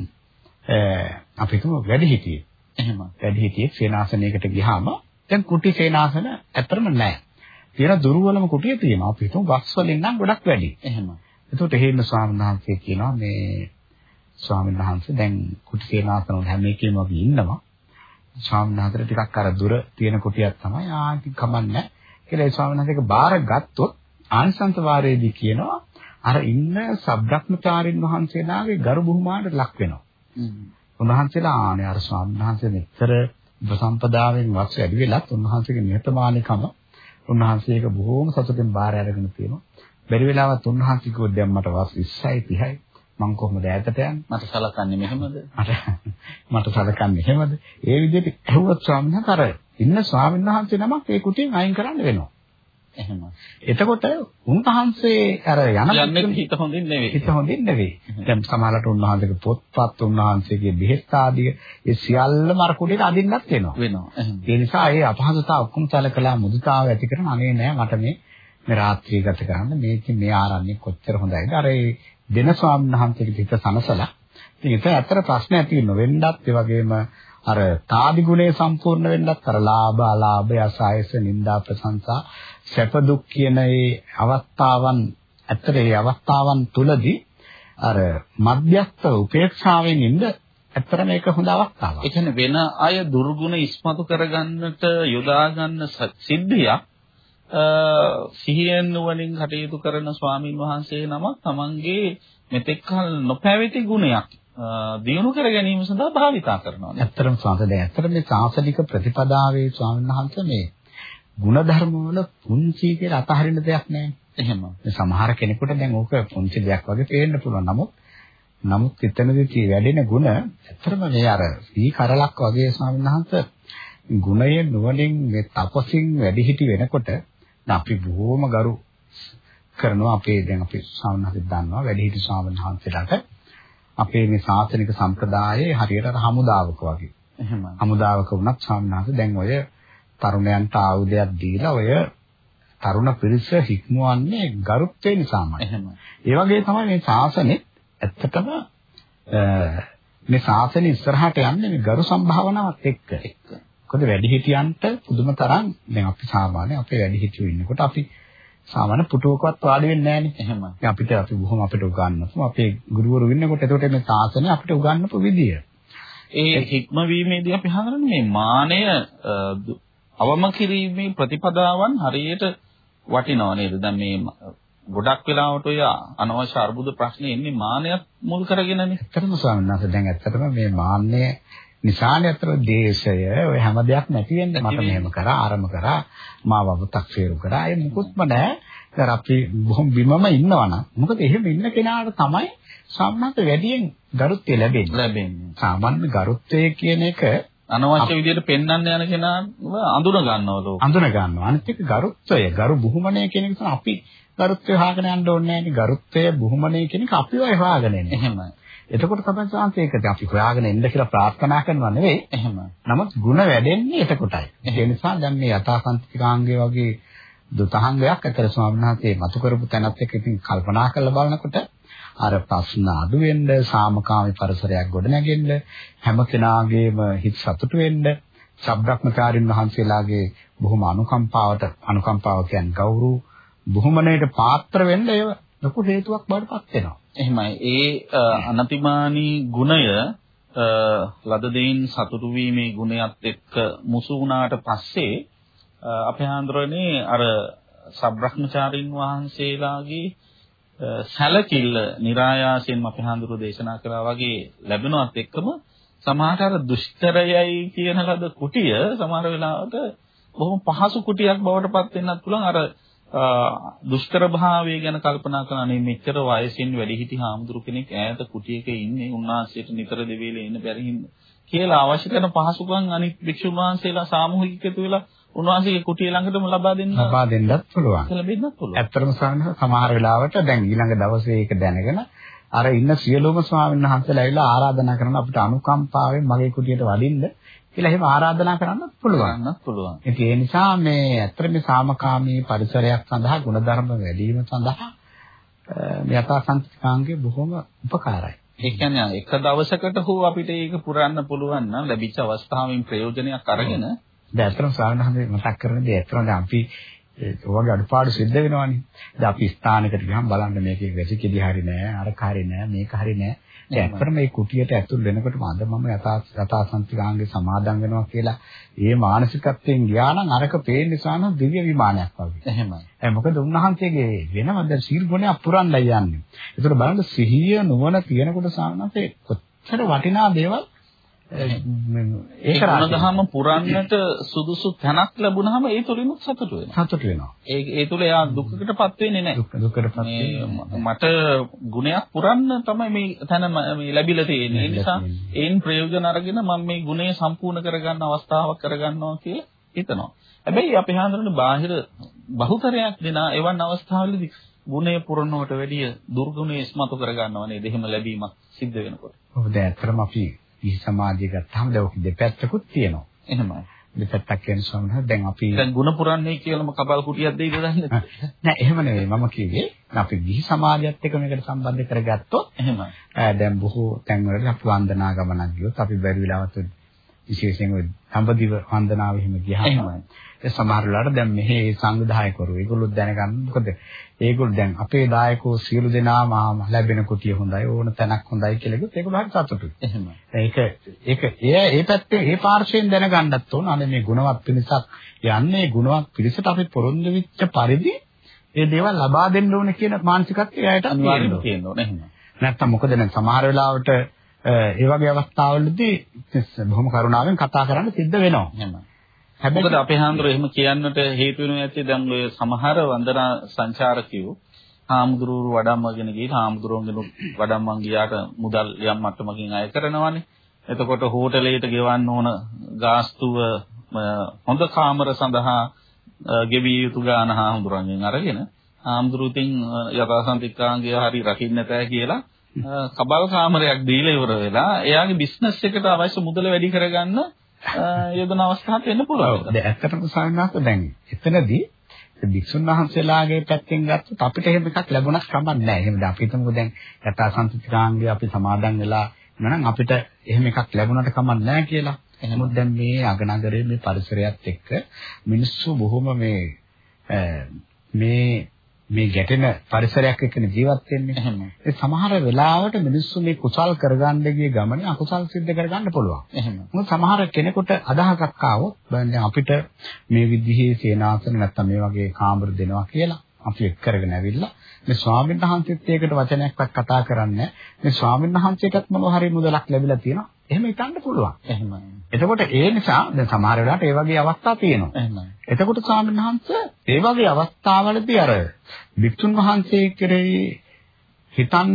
S2: අපි හිතමු වැඩි හිටියේ.
S1: එහෙම.
S2: වැඩි හිටියේ සේනාසනයකට ගියාම දැන් කුටි සේනාසන ඇත්තටම නැහැ. තියෙන දුර්වලම කුටිය තියෙනවා. අපි හිතමු වස් වලින් නම් ගොඩක් වැඩි.
S1: එහෙම.
S2: එතකොට හේන ස්වාමීන් වහන්සේ කියනවා මේ ස්වාමීන් වහන්සේ දැන් කුටි සේනාසන වල හැම එකෙම වගේ ඉන්නවා. ස්වාමීන් වහන්සේ ටිකක් අර දුර තියෙන කුටියක් තමයි ආටි කමන්නේ කියලා ඒ ස්වාමීන් වහන්සේක බාර ගත්තොත් ආනිසංස වාරයේදී කියනවා අර ඉන්න සබ්‍රක්‍මචාරින් වහන්සේලාගේ ගරු බුහුමානට ලක් වෙනවා. උන්වහන්සේලා ආනේ අර ස්වාමීන් වහන්සේ මෙතර උපසම්පදාවෙන් වස් වැඩි වෙලත් උන්වහන්සේගේ නිහතමානීකම උන්වහන්සේක බොහෝම සතුටින් බාර අරගෙන තියෙනවා. බැරි වෙලාවත් උන්වහන්සේ කිව්වොත් දැන් මට වස් 20යි 30යි මං කොහොමද ඈතට යන්නේ?
S1: මට සලකන්නේ මෙහෙමද?
S2: මට [laughs] මට සලකන්නේ එහෙමද? ඒ විදිහට ඇහුවත් ස්වාමීන් වහන්සේ අර ඉන්න ස්වාමීන් වහන්සේ නමක් ඒ කුටියෙන් අයින් කරන්න වෙනවා.
S1: එහෙම.
S2: එතකොට උන්වහන්සේ අර යන
S1: යන්නේ හිත හොඳින් නෙවෙයි.
S2: හිත හොඳින් නෙවෙයි. දැන් සමහරවිට උන්වහන්සේගේ පොත්පත් උන්වහන්සේගේ බෙහෙත් ආදිය ඒ සියල්ලම අර කුඩේට අදින්නත් වෙනවා.
S1: වෙනවා.
S2: ඒ නිසා ඒ අපහසුතාව ඔක්කොම සැලකලා මුදිතාව ඇති කරන අනේ නෑ මට මේ මේ රාත්‍රිය ගත කරන්න මේක මේ ආරණ්‍ය කොච්චර හොඳයිද අර ඒ දෙන ස්වාමීන් වහන්සේගේ හිත සනසලා ඉතින් ඒක ඇත්තට ප්‍රශ්න ඇති වෙන්නත් ඒ වගේම අර තාදි ගුණේ සම්පූර්ණ වෙන්නත් අර ලාභ අලාභ යසායස නිന്ദා ප්‍රශංසා සැප දුක් කියන ඒ අවස්ථාවන් ඇත්තට මේ අවස්ථාවන් තුලදී අර මධ්‍යස්ථ උපේක්ෂාවෙන් ඉන්න ඇත්තට මේක හොඳ අවස්ථාවක්.
S1: ඒ කියන්නේ වෙන අය දුර්ගුණ ඉස්මතු කරගන්නට යොදා ගන්න සිද්ධියක් සිහියෙන් නුවණින් කටයුතු කරන ස්වාමින් වහන්සේ නමක් තමන්ගේ මෙතෙක්කල් නොපැවති ගුණයක් දියුණු කර ගැනීම සඳහා භාවිතා කරනවා.
S2: ඇත්තටම සාස දැන් ඇත්තටම මේ සාසනික ප්‍රතිපදාවේ ස්වාමීන් වහන්සේ මේ ಗುಣධර්ම වල පුංචි කියලා අතහරින දෙයක් නැහැ.
S1: එහෙම.
S2: සමහර කෙනෙකුට දැන් ඕක පුංචි දෙයක් වගේ පේන්න පුළුවන්. නමුත් නමුත් එතනදී වැඩෙන ಗುಣ ඇත්තටම මේ අර සී කරලක් වගේ ස්වාමීන් වහන්සේ ගුණයේ නුවණින් මේ තපසින් වැඩි හිටි වෙනකොට අපි බොහොම ගරු කරනවා අපේ දැන් අපි ස්වාමීන් වහන්සේ දන්නවා වැඩි හිටි ස්වාමීන් වහන්සේලාට අපේ මේ සාසනික සම්ප්‍රදායේ හරියට අර හමුදාවක වගේ.
S1: එහෙම.
S2: හමුදාවක වුණත් සාමනාස දැන් ඔය තරුණයන්ට ආයුධයක් දීලා ඔය තරුණ පිරිස හික්මවන්නේ ගරුත්වය නිසාමයි.
S1: එහෙම.
S2: ඒ වගේ තමයි මේ ශාසනේ ඇත්තටම මේ ශාසනය ඉස්සරහට යන්නේ මේ ගරු සම්භාවනාවත් එක්ක. මොකද වැඩිහිටියන්ට පුදුම තරම් දැන් අපි සාමාන්‍ය අපේ වැඩිහිටියෝ ඉන්නකොට අපි සාමාන්‍ය පුටුවකවත් වාඩි වෙන්නේ නැහනේ.
S1: එහෙම.
S2: අපිට අපි බොහොම අපිට උගන්වපු අපේ ගුරුවරු ඉන්නකොට එතකොට මේ ශාසනය අපිට උගන්වපු විදිය.
S1: ඒ හික්මවීමේදී අපි හඳුනන්නේ මේ මානය අවම කිරීමේ ප්‍රතිපදාවන් හරියට වටිනව නේද? දැන් මේ ගොඩක් වෙලාවට ඔය අනවශ්‍ය අර්බුද ප්‍රශ්න එන්නේ මාන්නයත් මුල් කරගෙනනේ.
S2: ඇත්තටම ස්වාමීන් වහන්සේ දැන් ඇත්තටම මේ මාන්නය නිසානේ අතර දේශය ඔය හැම දෙයක් නැති වෙන්නේ මට මෙහෙම කරා ආරම කරා මාව අව탁සේරු කරා ඒ මුකුත්ම නැහැ. ඒතර අපි බොහොම බිමම ඉන්නවනම් මොකද එහෙම ඉන්න කෙනාට තමයි සම්මත වැඩියෙන් ගරුත්වය ලැබෙන්නේ.
S1: ලැබෙන්නේ.
S2: සාමාන්‍ය ගරුත්වය කියන එක
S1: අනවශ්‍ය විදිහට පෙන්වන්න යන කෙනාව අඳුන ගන්නවා ලෝක.
S2: අඳුන ගන්නවා. අනිත් එක ගරුත්වය, ගරු බුහුමනය කියන එක අපි ගරුත්වය හොයාගෙන යන්න ඕනේ නැහැ නේ. ගරුත්වය බුහුමනය කියන එක අපිව හොයාගෙන එන්නේ.
S1: එහෙමයි.
S2: එතකොට තමයි සාන්තේකද අපි හොයාගෙන එන්න කියලා ප්‍රාර්ථනා කරනවා නෙවෙයි.
S1: එහෙම.
S2: නමුත් ಗುಣ වැඩෙන්නේ එතකොටයි. ඒ නිසා දැන් මේ යථාසන්තිකාංගයේ වගේ දුතහංගයක් අතර ස්වාමීන් වහන්සේ මතු කරපු තැනත් එක්ක ඉතින් කල්පනා කරලා බලනකොට අර ප්‍රශ්න අඩු වෙන්න, සාමකාමී පරිසරයක් ගොඩනගෙන්න, හැම කෙනාගේම හිත සතුටු වෙන්න, සබ්‍රක්‍මචාරින් වහන්සේලාගේ බොහොම අනුකම්පාවට අනුකම්පාව කියන්නේ ගෞරව බුහුමණයට පාත්‍ර වෙන්න ඒව ලොකු හේතුවක් බවට පත් වෙනවා.
S1: එහෙමයි. ඒ අනතිමානී ගුණය ලද දෙයින් සතුටු වීමේ ගුණයත් එක්ක මුසු වුණාට පස්සේ අපේ ආන්දරනේ අර සබ්‍රහ්මචාරින් වහන්සේලාගේ සැලකිල්ල નિરાයාසයෙන්ම අපේ හඳුරු දේශනා කළා වගේ ලැබෙනවත් එක්කම සමහරට අර දුෂ්කරයයි කියන ලද කුටිය සමහර වෙලාවට බොහොම පහසු කුටියක් බවට පත් වෙන්නත් පුළුවන්. අර දුෂ්කර භාවය ගැන කල්පනා කරන්නේ මෙච්චර වයසින් වැඩිහිටි හාමුදුරු කෙනෙක් ඈත කුටියක ඉන්නේ උන්වහන්සේට නිතර දෙවිලේ ඉන්න බැරි හින්දා කියලා අවශ්‍ය කරන පහසුකම් අනිත් භික්ෂුන් වහන්සේලා සාමූහික එකතු වෙලා උන්වහන්සේගේ කුටිය ළඟටම ලබා දෙන්න
S2: ලබා දෙන්නත් පුළුවන්.
S1: ලැබෙන්නත් පුළුවන්.
S2: ඇත්තටම සමහර වෙලාවට දැන් ඊළඟ දවසේ ඒක දැනගෙන අර ඉන්න සියලුම ස්වාමීන් වහන්සේලා ඇවිල්ලා ආරාධනා කරන අපිට අනුකම්පාවෙන් මගේ කුටියට වඩින්න කියලා එහෙම ආරාධනා කරන්නත් පුළුවන්.
S1: පුළුවන්.
S2: ඉතින් ඒ නිසා මේ ඇත්තට මේ සාමකාමී පරිසරයක් සඳහා ගුණධර්ම වැඩි වීම සඳහා මේ යථාසංස්කාංගේ බොහොම උපකාරයි.
S1: ඒ කියන්නේ එක දවසකට හෝ අපිට ඒක පුරන්න පුළුවන් නම් ලැබිච්ච අවස්ථාවෙන් ප්‍රයෝජනයක් අරගෙන
S2: දැන් ඇත්තටම සාමාන්‍යයෙන් මතක් කරන දේ දැන් අපි ඔයගේ අඩපාඩු සිද්ධ වෙනවනේ. දැන් අපි ස්ථානයකට ගියහම බලන්න මේකේ වැසිකිලි හරි නෑ, අරක හරි නෑ, මේක හරි නෑ. දැන් ඇත්තටම මේ කුටියට ඇතුල් වෙනකොටම අද මම යථා යථාසන්තිකාංගේ සමාදන් වෙනවා කියලා ඒ මානසිකත්වයෙන් ගියා නම් අරක පේන නිසා නම් දිව්‍ය විමානයක් වගේ.
S1: එහෙමයි.
S2: ඒ මොකද උන්වහන්සේගේ වෙනම දැන් සීල් ගුණයක් පුරන්නයි යන්නේ. ඒතර බලන්න සිහිය නුවණ තියෙනකොට සාමනසේ කොච්චර වටිනා දේවල්
S1: ඒක රාජදහම පුරන්නට සුදුසු තැනක් ලැබුණාම ඒ තුලිනුත් සතුට වෙනවා.
S2: සතුට වෙනවා.
S1: ඒ ඒ තුල එයා දුකකටපත් වෙන්නේ නැහැ.
S2: දුක දුකටපත් වෙන්නේ
S1: මට ගුණයක් පුරන්න තමයි මේ තැන මේ ලැබිලා තියෙන්නේ. ඒ නිසා ඒන් ප්‍රයෝජන අරගෙන මම මේ ගුණය සම්පූර්ණ කරගන්න අවස්ථාවක් කරගන්නවා කියලා හිතනවා. හැබැයි අපි හඳුනන බාහිර බහුතරයක් දෙන එවන් අවස්ථාවලදී ගුණය පුරනවට වැඩිය දුර්ගුණය ඉස්මතු කරගන්නව නේද? එහෙම ලැබීමක් සිද්ධ වෙනකොට.
S2: ඔව් දැන් ඇත්තටම අපි ඉහි සමාධිය ගත්තාම දැන් ඔක දෙපැත්තකුත් තියෙනවා.
S1: එහෙමයි.
S2: දෙපැත්තක් කියන වහන්සේ දැන් අපි
S1: දැන් ಗುಣ පුරන්නේ කියලාම කබල් කුටියක් දෙයිද දන්නේ
S2: නෑ එහෙම නෙවෙයි මම කිව්වේ අපි ගිහි සමාජයත් එක්ක මේකට සම්බන්ධ කරගත්තොත්
S1: එහෙමයි.
S2: දැන් බොහෝ තැන්වලදී අපි වන්දනා ගමනක් ගියොත් අපි බැරි වෙලාවත් විශේෂයෙන් ඔය සම්බදිව වන්දනාව එහෙම ගියාම. ඒ සමහර වෙලාවට දැන් මෙහි සංවිධායකවරු ඒගොල්ලෝ දැනගන්න මොකද ඒගොල්ලෝ දැන් අපේ දායකෝ සියලු දෙනාම ලැබෙන කුටිය හොඳයි ඕන තැනක් හොඳයි කියලා කිව්වොත් ඒගොල්ලෝ හරි සතුටුයි.
S1: එහෙමයි.
S2: ඒක ඒක ඒ ඒ පැත්තේ ඒ පාර්ශ්වයෙන් දැනගන්නත් ඕන අනේ මේ ගුණවත් පිරිසක් යන්නේ ගුණවත් පිරිසට අපි පොරොන්දු වෙච්ච පරිදි ඒ දේවල් ලබා දෙන්න ඕනේ කියන මානසිකත්වය එයාට
S1: අනිවාර්යයෙන්ම තියෙන්න ඕනේ. එහෙමයි.
S2: නැත්තම් මොකද දැන් සමහර වෙලාවට ඒ වගේ අවස්ථාවලදී බොහොම කරුණාවෙන් කතා කරන්න සිද්ධ වෙනවා. හැබැයි
S1: මොකද අපේ හාමුදුරුවෝ එහෙම කියන්නට හේතු වෙනවා ඇත්තේ දැන් ඔය සමහර වන්දනා සංචාරකයෝ හාමුදුරුවෝ වඩම්මගෙන ගිහින් හාමුදුරුවන්ගෙන වඩම්මන් ගියාට මුදල් යම් මට්ටමකින් අය කරනවානේ. එතකොට හෝටලයට ගෙවන්න ඕන ගාස්තුව හොඳ කාමර සඳහා ගෙවිය යුතු ගාන හාමුදුරන්ගෙන් අරගෙන හාමුදුරුවෝ යථාසන්තිකාංගය හරි රකින්න නැතෑ කියලා කබල් කාමරයක් දීලා ඉවර වෙලා එයාගේ බිස්නස් එකට අවශ්‍ය මුදල වැඩි කරගන්න යොදන අවස්ථාවක් වෙන්න පුළුවන්.
S2: දැන් ඇත්තටම සාමාන්‍යයෙන් දැන් එතනදී භික්ෂුන් වහන්සේලාගේ පැත්තෙන් ගත්තොත් අපිට එහෙම එකක් ලැබුණත් කමක් නැහැ. එහෙම දැන් අපි හිතමුකෝ දැන් යථාසන්තිකාංගය අපි සමාදන් වෙලා ඉන්නනම් අපිට එහෙම එකක් ලැබුණට කමක් නැහැ කියලා. එහෙනම් දැන් මේ අගනගරයේ මේ පරිසරයත් එක්ක මිනිස්සු බොහොම මේ මේ මේ ගැටෙන පරිසරයක් එක්ක ජීවත් වෙන්නේ.
S1: එහෙම.
S2: ඒ සමහර වෙලාවට මිනිස්සු මේ කුසල් කරගන්න ගිය ගමනේ අකුසල් සිද්ධ කරගන්න පුළුවන්.
S1: එහෙම.
S2: මොකද සමහර කෙනෙකුට අදහසක් ආවොත් දැන් අපිට මේ විදිහේ සේනාසන නැත්තම් මේ වගේ කාමර දෙනවා කියලා අපි කරගෙන ඇවිල්ලා මේ ස්වාමීන් වහන්සේත් ඒකට වචනයක්වත් කතා කරන්නේ මේ ස්වාමීන් වහන්සේටත් මොනවා හරි මුදලක් ලැබිලා තියෙනවා. එහෙම හිතන්න පුළුවන්.
S1: එහෙමයි.
S2: එතකොට ඒ නිසා දැන් සමහර වෙලාවට ඒ වගේ අවස්ථා තියෙනවා.
S1: එහෙමයි.
S2: එතකොට ස්වාමීන් වහන්සේ ඒ වගේ අවස්ථාවලදී අර වික්තුන් වහන්සේ කෙරෙහි හිතන්න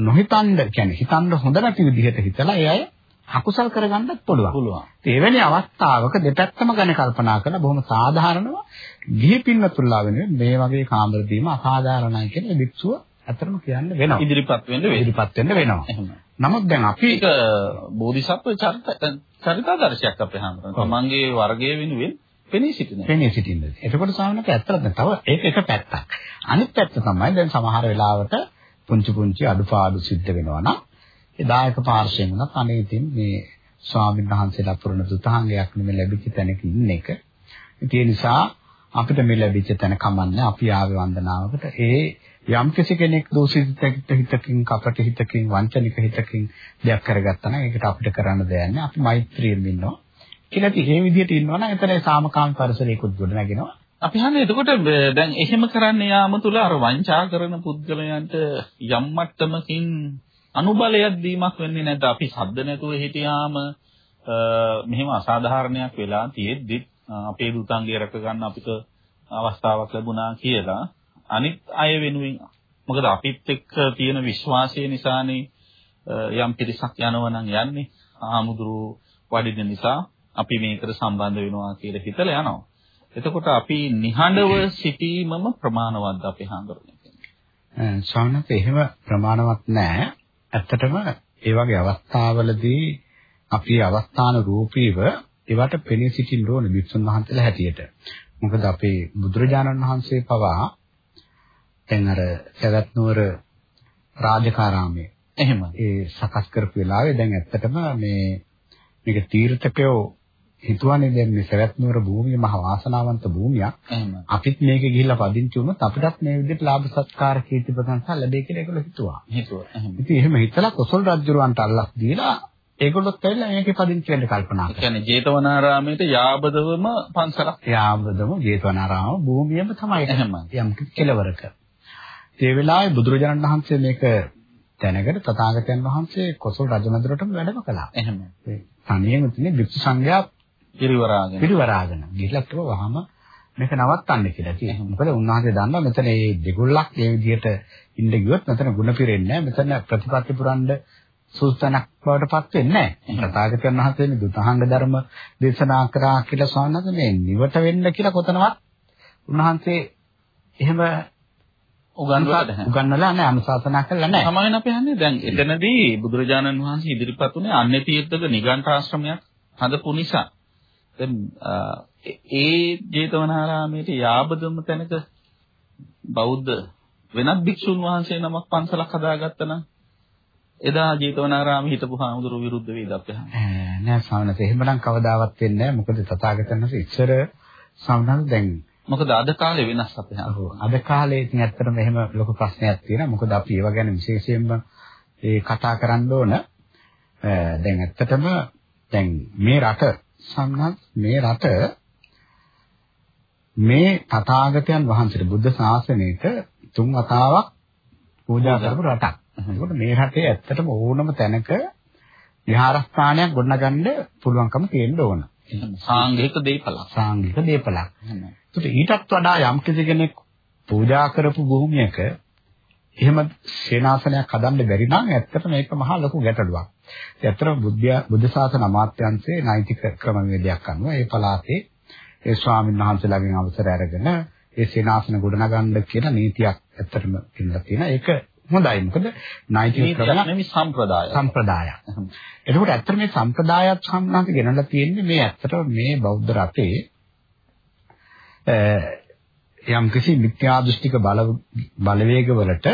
S2: නොහිතන්න කියන්නේ හිතන්න හොඳ නැති විදිහට හිතලා ඒ අය අකුසල් කරගන්නත් පුළුවන්.
S1: පුළුවන්.
S2: එවැනි අවස්ථාවක දෙපැත්තම ගැන කල්පනා කරලා බොහොම සාධාරණව ගිහි පින්නතුල්ලා වෙනුවෙන් මේ වගේ කාමර දීම අසාධාරණයි කියන වික්ෂුව අතරම කියන්න වෙනවා.
S1: ඉදිරිපත් වෙන්න වෙයි.
S2: ඉදිරිපත් වෙන්න වෙනවා. නමුත් දැන් අපි
S1: ඒක බෝධිසත්ව චරිත චරිතාදර්ශයක් අපේ හැමෝටම. තමන්ගේ වර්ගයේ වෙනුවෙන් පෙනී සිටින.
S2: පෙනී සිටින්න. එතකොට සාමනක ඇත්තට තව ඒක එක පැත්තක්. අනිත් පැත්ත තමයි දැන් සමහර වෙලාවට පුංචි පුංචි අඩුපාඩු සිද්ධ වෙනවා නම් ඒ දායක පාර්ශ්වයෙන් උනත් අනේ ඉතින් මේ ස්වාමීන් වහන්සේලා පුරන දුතාංගයක් නෙමෙයි ලැබිච්ච තැනක ඉන්න එක. ඒ නිසා අපිට මේ ලැබිච්ච තැන කමන්නේ අපි ආවේ වන්දනාවකට ඒ යම් කෙනෙක් දෝෂිත හිතකින් කපට හිතකින් වංචනික හිතකින් දෙයක් කරගත්තා නම් ඒකට අපිට කරන්න දෙයක් නැහැ. අපි මෛත්‍රියෙන් ඉන්නවා. කියලා ඉතින් මේ විදිහට ඉන්නවනම් එතන සාමකාම පරිසරයකුත් ගොඩ නැගෙනවා.
S1: අපි හන්නේ එතකොට දැන් එහෙම කරන්න යාම තුල අර වංචා කරන පුද්ගලයන්ට යම් මට්ටමකින් අනුබලයක් දීමක් වෙන්නේ නැද්ද? අපි සද්ද නැතුව හිටියාම මෙහෙම අසාධාරණයක් වෙලා තියෙද්දි අපේ දුතාංගය රැක ගන්න අපිට අවස්ථාවක් ලැබුණා කියලා අනිත් අය වෙනුවෙන් මොකද අපිත් එක්ක තියෙන විශ්වාසය නිසානේ යම් පිරිසක් යනවා නම් යන්නේ ආමුදුරු වඩින නිසා අපි මේකට සම්බන්ධ වෙනවා කියලා හිතලා යනවා. එතකොට අපි නිහඬව සිටීමම ප්‍රමාණවත් අපි හඳුරන්නේ.
S2: ස්වාමීනත් එහෙම ප්‍රමාණවත් නැහැ. ඇත්තටම ඒ වගේ අවස්ථාවලදී අපි අවස්ථාන රූපීව ඒවට පෙනී සිටින්න ඕනේ වික්ෂුන් වහන්සේලා හැටියට. මොකද අපේ බුදුරජාණන් වහන්සේ පවා දැන් අර සවැත් නුවර රාජකාරාමයේ
S1: එහෙම
S2: ඒ සකස් කරපු වෙලාවේ දැන් ඇත්තටම මේ මේක තීර්ථකයෝ හිතුවනේ දැන් මේ සවැත් නුවර භූමිය මහ වාසනාවන්ත භූමියක්.
S1: එහෙම.
S2: අපිත් මේකේ ගිහිල්ලා පදිංචි වුණොත් අපිටත් මේ විදිහට ලාභ සත්කාර කීර්ති ප්‍රශංසා ලැබෙයි කියලා ඒගොල්ලෝ හිතුවා.
S1: හිතුවා. එහෙම.
S2: ඉතින් එහෙම හිතලා කොසල් රජුරවන්ට අල්ලස් දීලා ඒගොල්ලොත් ඇවිල්ලා මේකේ පදිංචි වෙන්න කල්පනා කළා.
S1: කියන්නේ ජේතවනාරාමයේ යාබදවම පන්සලක්.
S2: යාමදම ජේතවනාරාම භූමියම තමයි.
S1: එහෙමයි.
S2: යම් කෙලවරක. ඒ වෙලාවේ බුදුරජාණන් වහන්සේ මේක දැනගෙන තථාගතයන් වහන්සේ කොසල් රජමැදුරටම වැඩම කළා.
S1: එහෙම.
S2: තනියම තියෙන වික්ෂු සංඝයා
S1: පිරිවරාගෙන.
S2: පිරිවරාගෙන ගිහිල්ලා කිව්වා වහම මේක නවත්තන්න කියලා. ඉතින් මොකද උන්වහන්සේ දන්නවා මෙතන මේ දෙගොල්ලක් මේ විදිහට ඉන්න ගියොත් මෙතන ಗುಣ පිරෙන්නේ නැහැ. මෙතන ප්‍රතිපත්ති පුරන්න සූස්තනක් බවට පත් වෙන්නේ නැහැ. ප්‍රතාගතයන් වහන්සේ මේ දුතහංග ධර්ම දේශනා කරා කියලා සවන්නද මේ නිවට වෙන්න කියලා කොතනවත් උන්වහන්සේ එහෙම
S1: උගන්වලා නැහැ.
S2: උගන්වලා නැහැ අනුශාසනා කළා නැහැ.
S1: සමායන අපි හන්නේ දැන් එතනදී බුදුරජාණන් වහන්සේ ඉදිරිපත් උනේ අන්‍ය තීර්ථක නිගණ්ඨ ආශ්‍රමයක් හදපු නිසා දැන් ඒ ජේතවනාරාමයේ යාබදම තැනක බෞද්ධ වෙනත් භික්ෂුන් වහන්සේ නමක් පන්සලක් හදාගත්තා නම් එදා ජේතවනාරාමයේ හිටපු හාමුදුරුව විරුද්ධ වේද අපේ
S2: නෑ ස්වාමීනි. එහෙමනම් කවදාවත් වෙන්නේ නෑ. මොකද තථාගතයන් වහන්සේ ඉස්සර ස්වාමීනි දැන්
S1: මොකද අද කාලේ වෙනස් අපේ
S2: අද කාලේ ඉතින් ඇත්තටම එහෙම ලොකු ප්‍රශ්නයක් තියෙනවා. මොකද අපි ඒව ගැන විශේෂයෙන්ම ඒ කතා කරන්න ඕන. දැන් ඇත්තටම දැන් මේ රට සම්නත් මේ රට මේ තථාගතයන් වහන්සේට බුද්ධ ශාසනයට තුන් වතාවක් පූජා කරපු රටක්. ඒකට මේ රටේ ඇත්තටම ඕනම තැනක විහාරස්ථානයක් ගොඩනගන්න පුළුවන්කම තියෙන්න ඕන.
S1: සාංගික දීපලක්.
S2: සාංගික දීපලක්. ඒකට ඊටත් වඩා යම් කෙනෙක් පූජා කරපු භූමියක එහෙම සේනාසනයක් හදන්න බැරි නම් ඇත්තට මේක මහා ලොකු ගැටලුවක්. ඇත්තටම බුද්ධ බුද්ධ ශාසන අමාත්‍යාංශයේ නෛතික ක්‍රමවේදයක් අනුව ඒ පළාතේ ඒ ස්වාමීන් වහන්සේලාගෙන් අවසර අරගෙන ඒ සේනාසන ගොඩනගන්න කියන නීතියක් ඇත්තටම ඉන්නලා තියෙනවා. ඒක හොඳයි. මොකද නෛතික ක්‍රමයක්
S1: නෙමෙයි සම්ප්‍රදාය.
S2: සම්ප්‍රදායක්. එතකොට ඇත්තට මේ සම්ප්‍රදායත් සම්බන්ධ ගෙනලා තියෙන්නේ මේ ඇත්තටම මේ බෞද්ධ රටේ යම් කිසි මිත්‍යා දෘෂ්ටික බල බලවේග වලට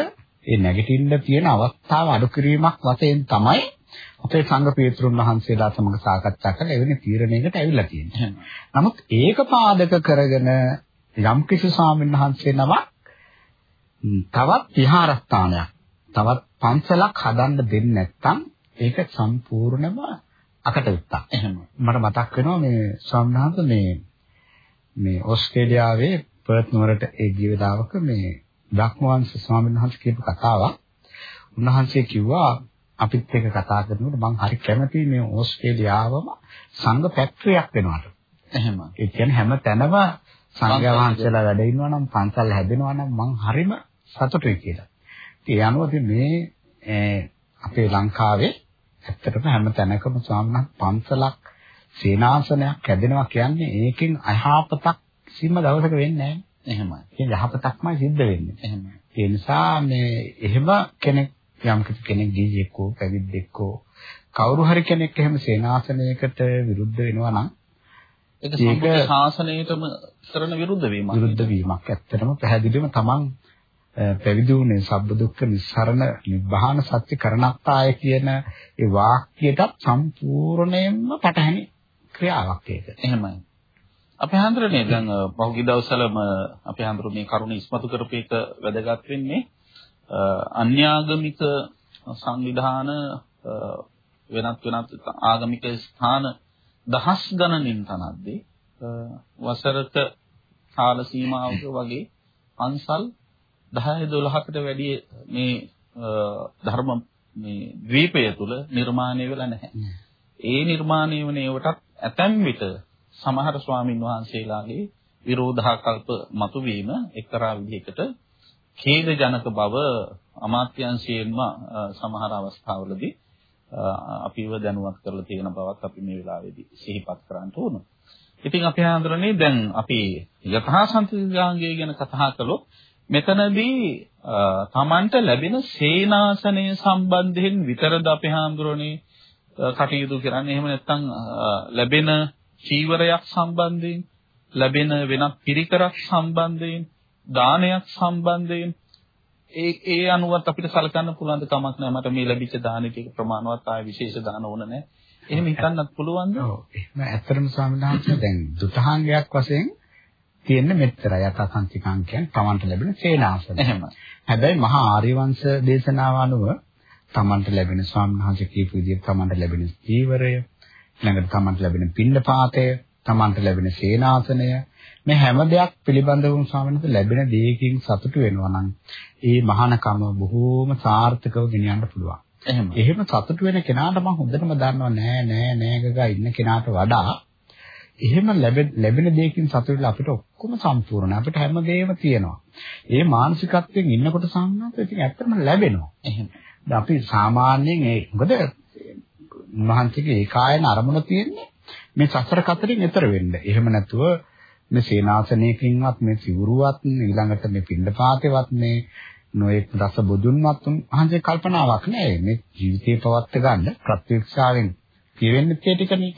S2: ඒ නැගිටින්න තියෙන අවස්ථාව අඩු කිරීමක් වශයෙන් තමයි අපේ සංඝ පීතෘන් වහන්සේලා සමග සාකච්ඡා කරලා එවැනි තීරණයකට ඇවිල්ලා තියෙන්නේ. නමුත් ඒක පාදක කරගෙන යම් කිසි ස්වාමීන් වහන්සේ නමක් තවත් විහාරස්ථානයක් තවත් පන්සලක් හදන්න දෙන්නේ නැත්නම් ඒක සම්පූර්ණම අකටයුත්තක්. එහෙම. මට මතක් වෙනවා මේ ස්වාමීන් මේ මේ ඕස්ට්‍රේලියාවේ පර්ත් නුවරට ඒ ගිය වෙලාවක මේ ධක්මවංශ ස්වාමීන් වහන්සේ කියපු කතාවක්. උන්වහන්සේ කිව්වා අපිත් එක්ක කතා කරනකොට මම හරි කැමතියි මේ ඕස්ට්‍රේලියාවම සංඝ ෆැක්ටරියක් වෙනවට.
S1: එහෙම.
S2: ඒ කියන්නේ හැම තැනම සංඝ වහන්සේලා වැඩ ඉන්නවා නම් පන්සල් හැදෙනවා නම් මං හරිම සතුටුයි කියලා. ඒ අනුව මේ අපේ ලංකාවේ ඇත්තටම හැම තැනකම ස්වාමීන් පන්සලක් සේනාසනයක් හැදෙනවා කියන්නේ ඒකෙන් අයහපතක් කිසිම දවසක වෙන්නේ නැහැ.
S1: එහෙමයි.
S2: ඒ යහපතක්මයි සිද්ධ වෙන්නේ.
S1: එහෙමයි.
S2: ඒ නිසා මේ එහෙම කෙනෙක් යම් කෙනෙක් ගිහියෙක්කෝ පැවිද්දෙක්කෝ කවුරු හරි කෙනෙක් එහෙම සේනාසනයකට විරුද්ධ වෙනවා නම්
S1: ඒක සම්පූර්ණ ශාසනයටම කරන විරුද්ධ වීමක්.
S2: විරුද්ධ වීමක්. ඇත්තටම පැහැදිලිවම තමන් පැවිදි වුණේ සබ්බ දුක්ඛ නිස්සරණ නිබ්බාන සත්‍ය කරණත්තාය කියන ඒ වාක්‍යයටත් සම්පූර්ණයෙන්ම පටහැනි ක්‍රියාවක් ඒක.
S1: එහෙමයි. අපේ හන්දරනේ දැන් පහුගිය දවස්වලම අපේ හන්දර මේ කරුණ ඉස්මතු කරපු එක වැදගත් වෙන්නේ අන්‍යාගමික සංවිධාන වෙනත් වෙනත් ආගමික ස්ථාන දහස් ගණනින් තනද්දී වසරක කාල සීමාවක වගේ පන්සල් 10 12කට වැඩි මේ ධර්ම මේ ද්වීපය තුල නිර්මාණය වෙලා නැහැ. ඒ නිර්මාණය වන ඒවටත් ඇතැම් විට සමහර ස්වාමින් වහන්සේලාගේ විරෝධාකල්ප මතුවීම එක්තරා විදිහකට ඛේදජනක බව අමාත්‍යංශයෙන්ම සමහර අවස්ථාවලදී අපිව දැනුවත් කරලා තියෙන බවත් අපි මේ වෙලාවේදී සිහිපත් කරන්න ඕන. ඉතින් අපි හඳුරන්නේ දැන් අපි යථා සම්පූර්ණාංගය ගැන කතා කළොත් මෙතනදී තමන්ට ලැබෙන සේනාසනය සම්බන්ධයෙන් විතරද අපි හඳුරන්නේ කටයුතු කරන්නේ එහෙම නැත්නම් ලැබෙන චීවරයක් සම්බන්ධයෙන් ලැබෙන වෙනත් පිරිකරක් සම්බන්ධයෙන් දානයක් සම්බන්ධයෙන් ඒ ඒ අනුවත් අපිට සලකන්න පුළුවන් ද කමක් නැහැ මට මේ ලැබිච්ච දානෙක ප්‍රමාණවත් ආය විශේෂ දාන ඕන නැහැ. එහෙම හිතන්නත් පුළුවන්ද?
S2: ඔව්. එහෙම ඇත්තටම ස්වාමීන් වහන්සේ දැන් දුතහාංගයක් වශයෙන් තියෙන මෙතර යථාසංචිකාං කියන්නේ තමන්ට ලැබෙන සේනාසන.
S1: එහෙම.
S2: හැබැයි මහා ආර්යවංශ දේශනාව අනුව තමන්ට ලැබෙන ස්වාමීන් වහන්සේ කියපු විදිහට තමන්ට ලැබෙන ජීවරය, ළඟට තමන්ට ලැබෙන පින්නපාතය, තමන්ට ලැබෙන සේනාසනය මේ හැම දෙයක් පිළිබඳව ස්වාමීන් ලැබෙන දෙයකින් සතුටු වෙනවා නම් ඒ මහානකම බොහෝම සාර්ථකව ගෙනියන්න පුළුවන්.
S1: එහෙම.
S2: එහෙම සතුටු වෙන කෙනාට මම හොඳටම දන්නවා නෑ නෑ නෑ ගගා ඉන්න කෙනාට වඩා එහෙම ලැබෙන දෙයකින් සතුටු වෙලා අපිට ඔක්කොම සම්පූර්ණ අපිට හැම දෙයක්ම තියෙනවා. ඒ මානසිකත්වයෙන් ඉන්නකොට සාමාන්‍යයෙන් ඉතින් ඇත්තටම ලැබෙනවා.
S1: එහෙම.
S2: අපි සාමාන්‍යයෙන් ඒ මොකද මහන්සියගේ ඒකායන අරමුණ තියෙන්නේ මේ සසර කතරින් එතර වෙන්න. එහෙම නැතුව මේ සේනාසනයකින්වත් මේ සිවුරුවත් ඊළඟට මේ පින්ඩපාතේවත් මේ නොයෙක් රස බුදුන්වත් වහන්සේ කල්පනාවක් නෑ මේ ජීවිතේ පවත්ත ගන්න ප්‍රත්‍යක්ෂාවෙන් කියවෙන්නේ ඒ ටිකනේ.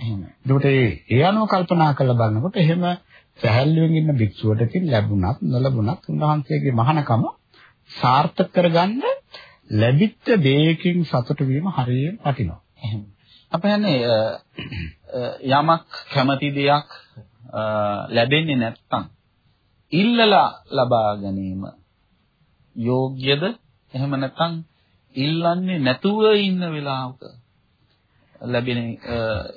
S2: ඒකට ඒ ඒ අනුව කල්පනා කරලා බලනකොට එහෙම සැහැල්ලුවෙන් ඉන්න භික්ෂුවට ඉතින් ලැබුණත් නොලැබුණත් උන්වහන්සේගේ මහානකම සාර්ථක කරගන්න ලැබਿੱච්ච දෙයකින් සතුට වීම හරියට වටිනවා.
S1: එහෙම. අපහන්නේ යමක් කැමති දෙයක් ලැබෙන්නේ නැත්නම් ඉල්ලලා ලබා ගැනීම යෝග්‍යද? එහෙම නැත්නම් ඉල්ලන්නේ නැතුව ඉන්න වෙලාවක ලැබෙන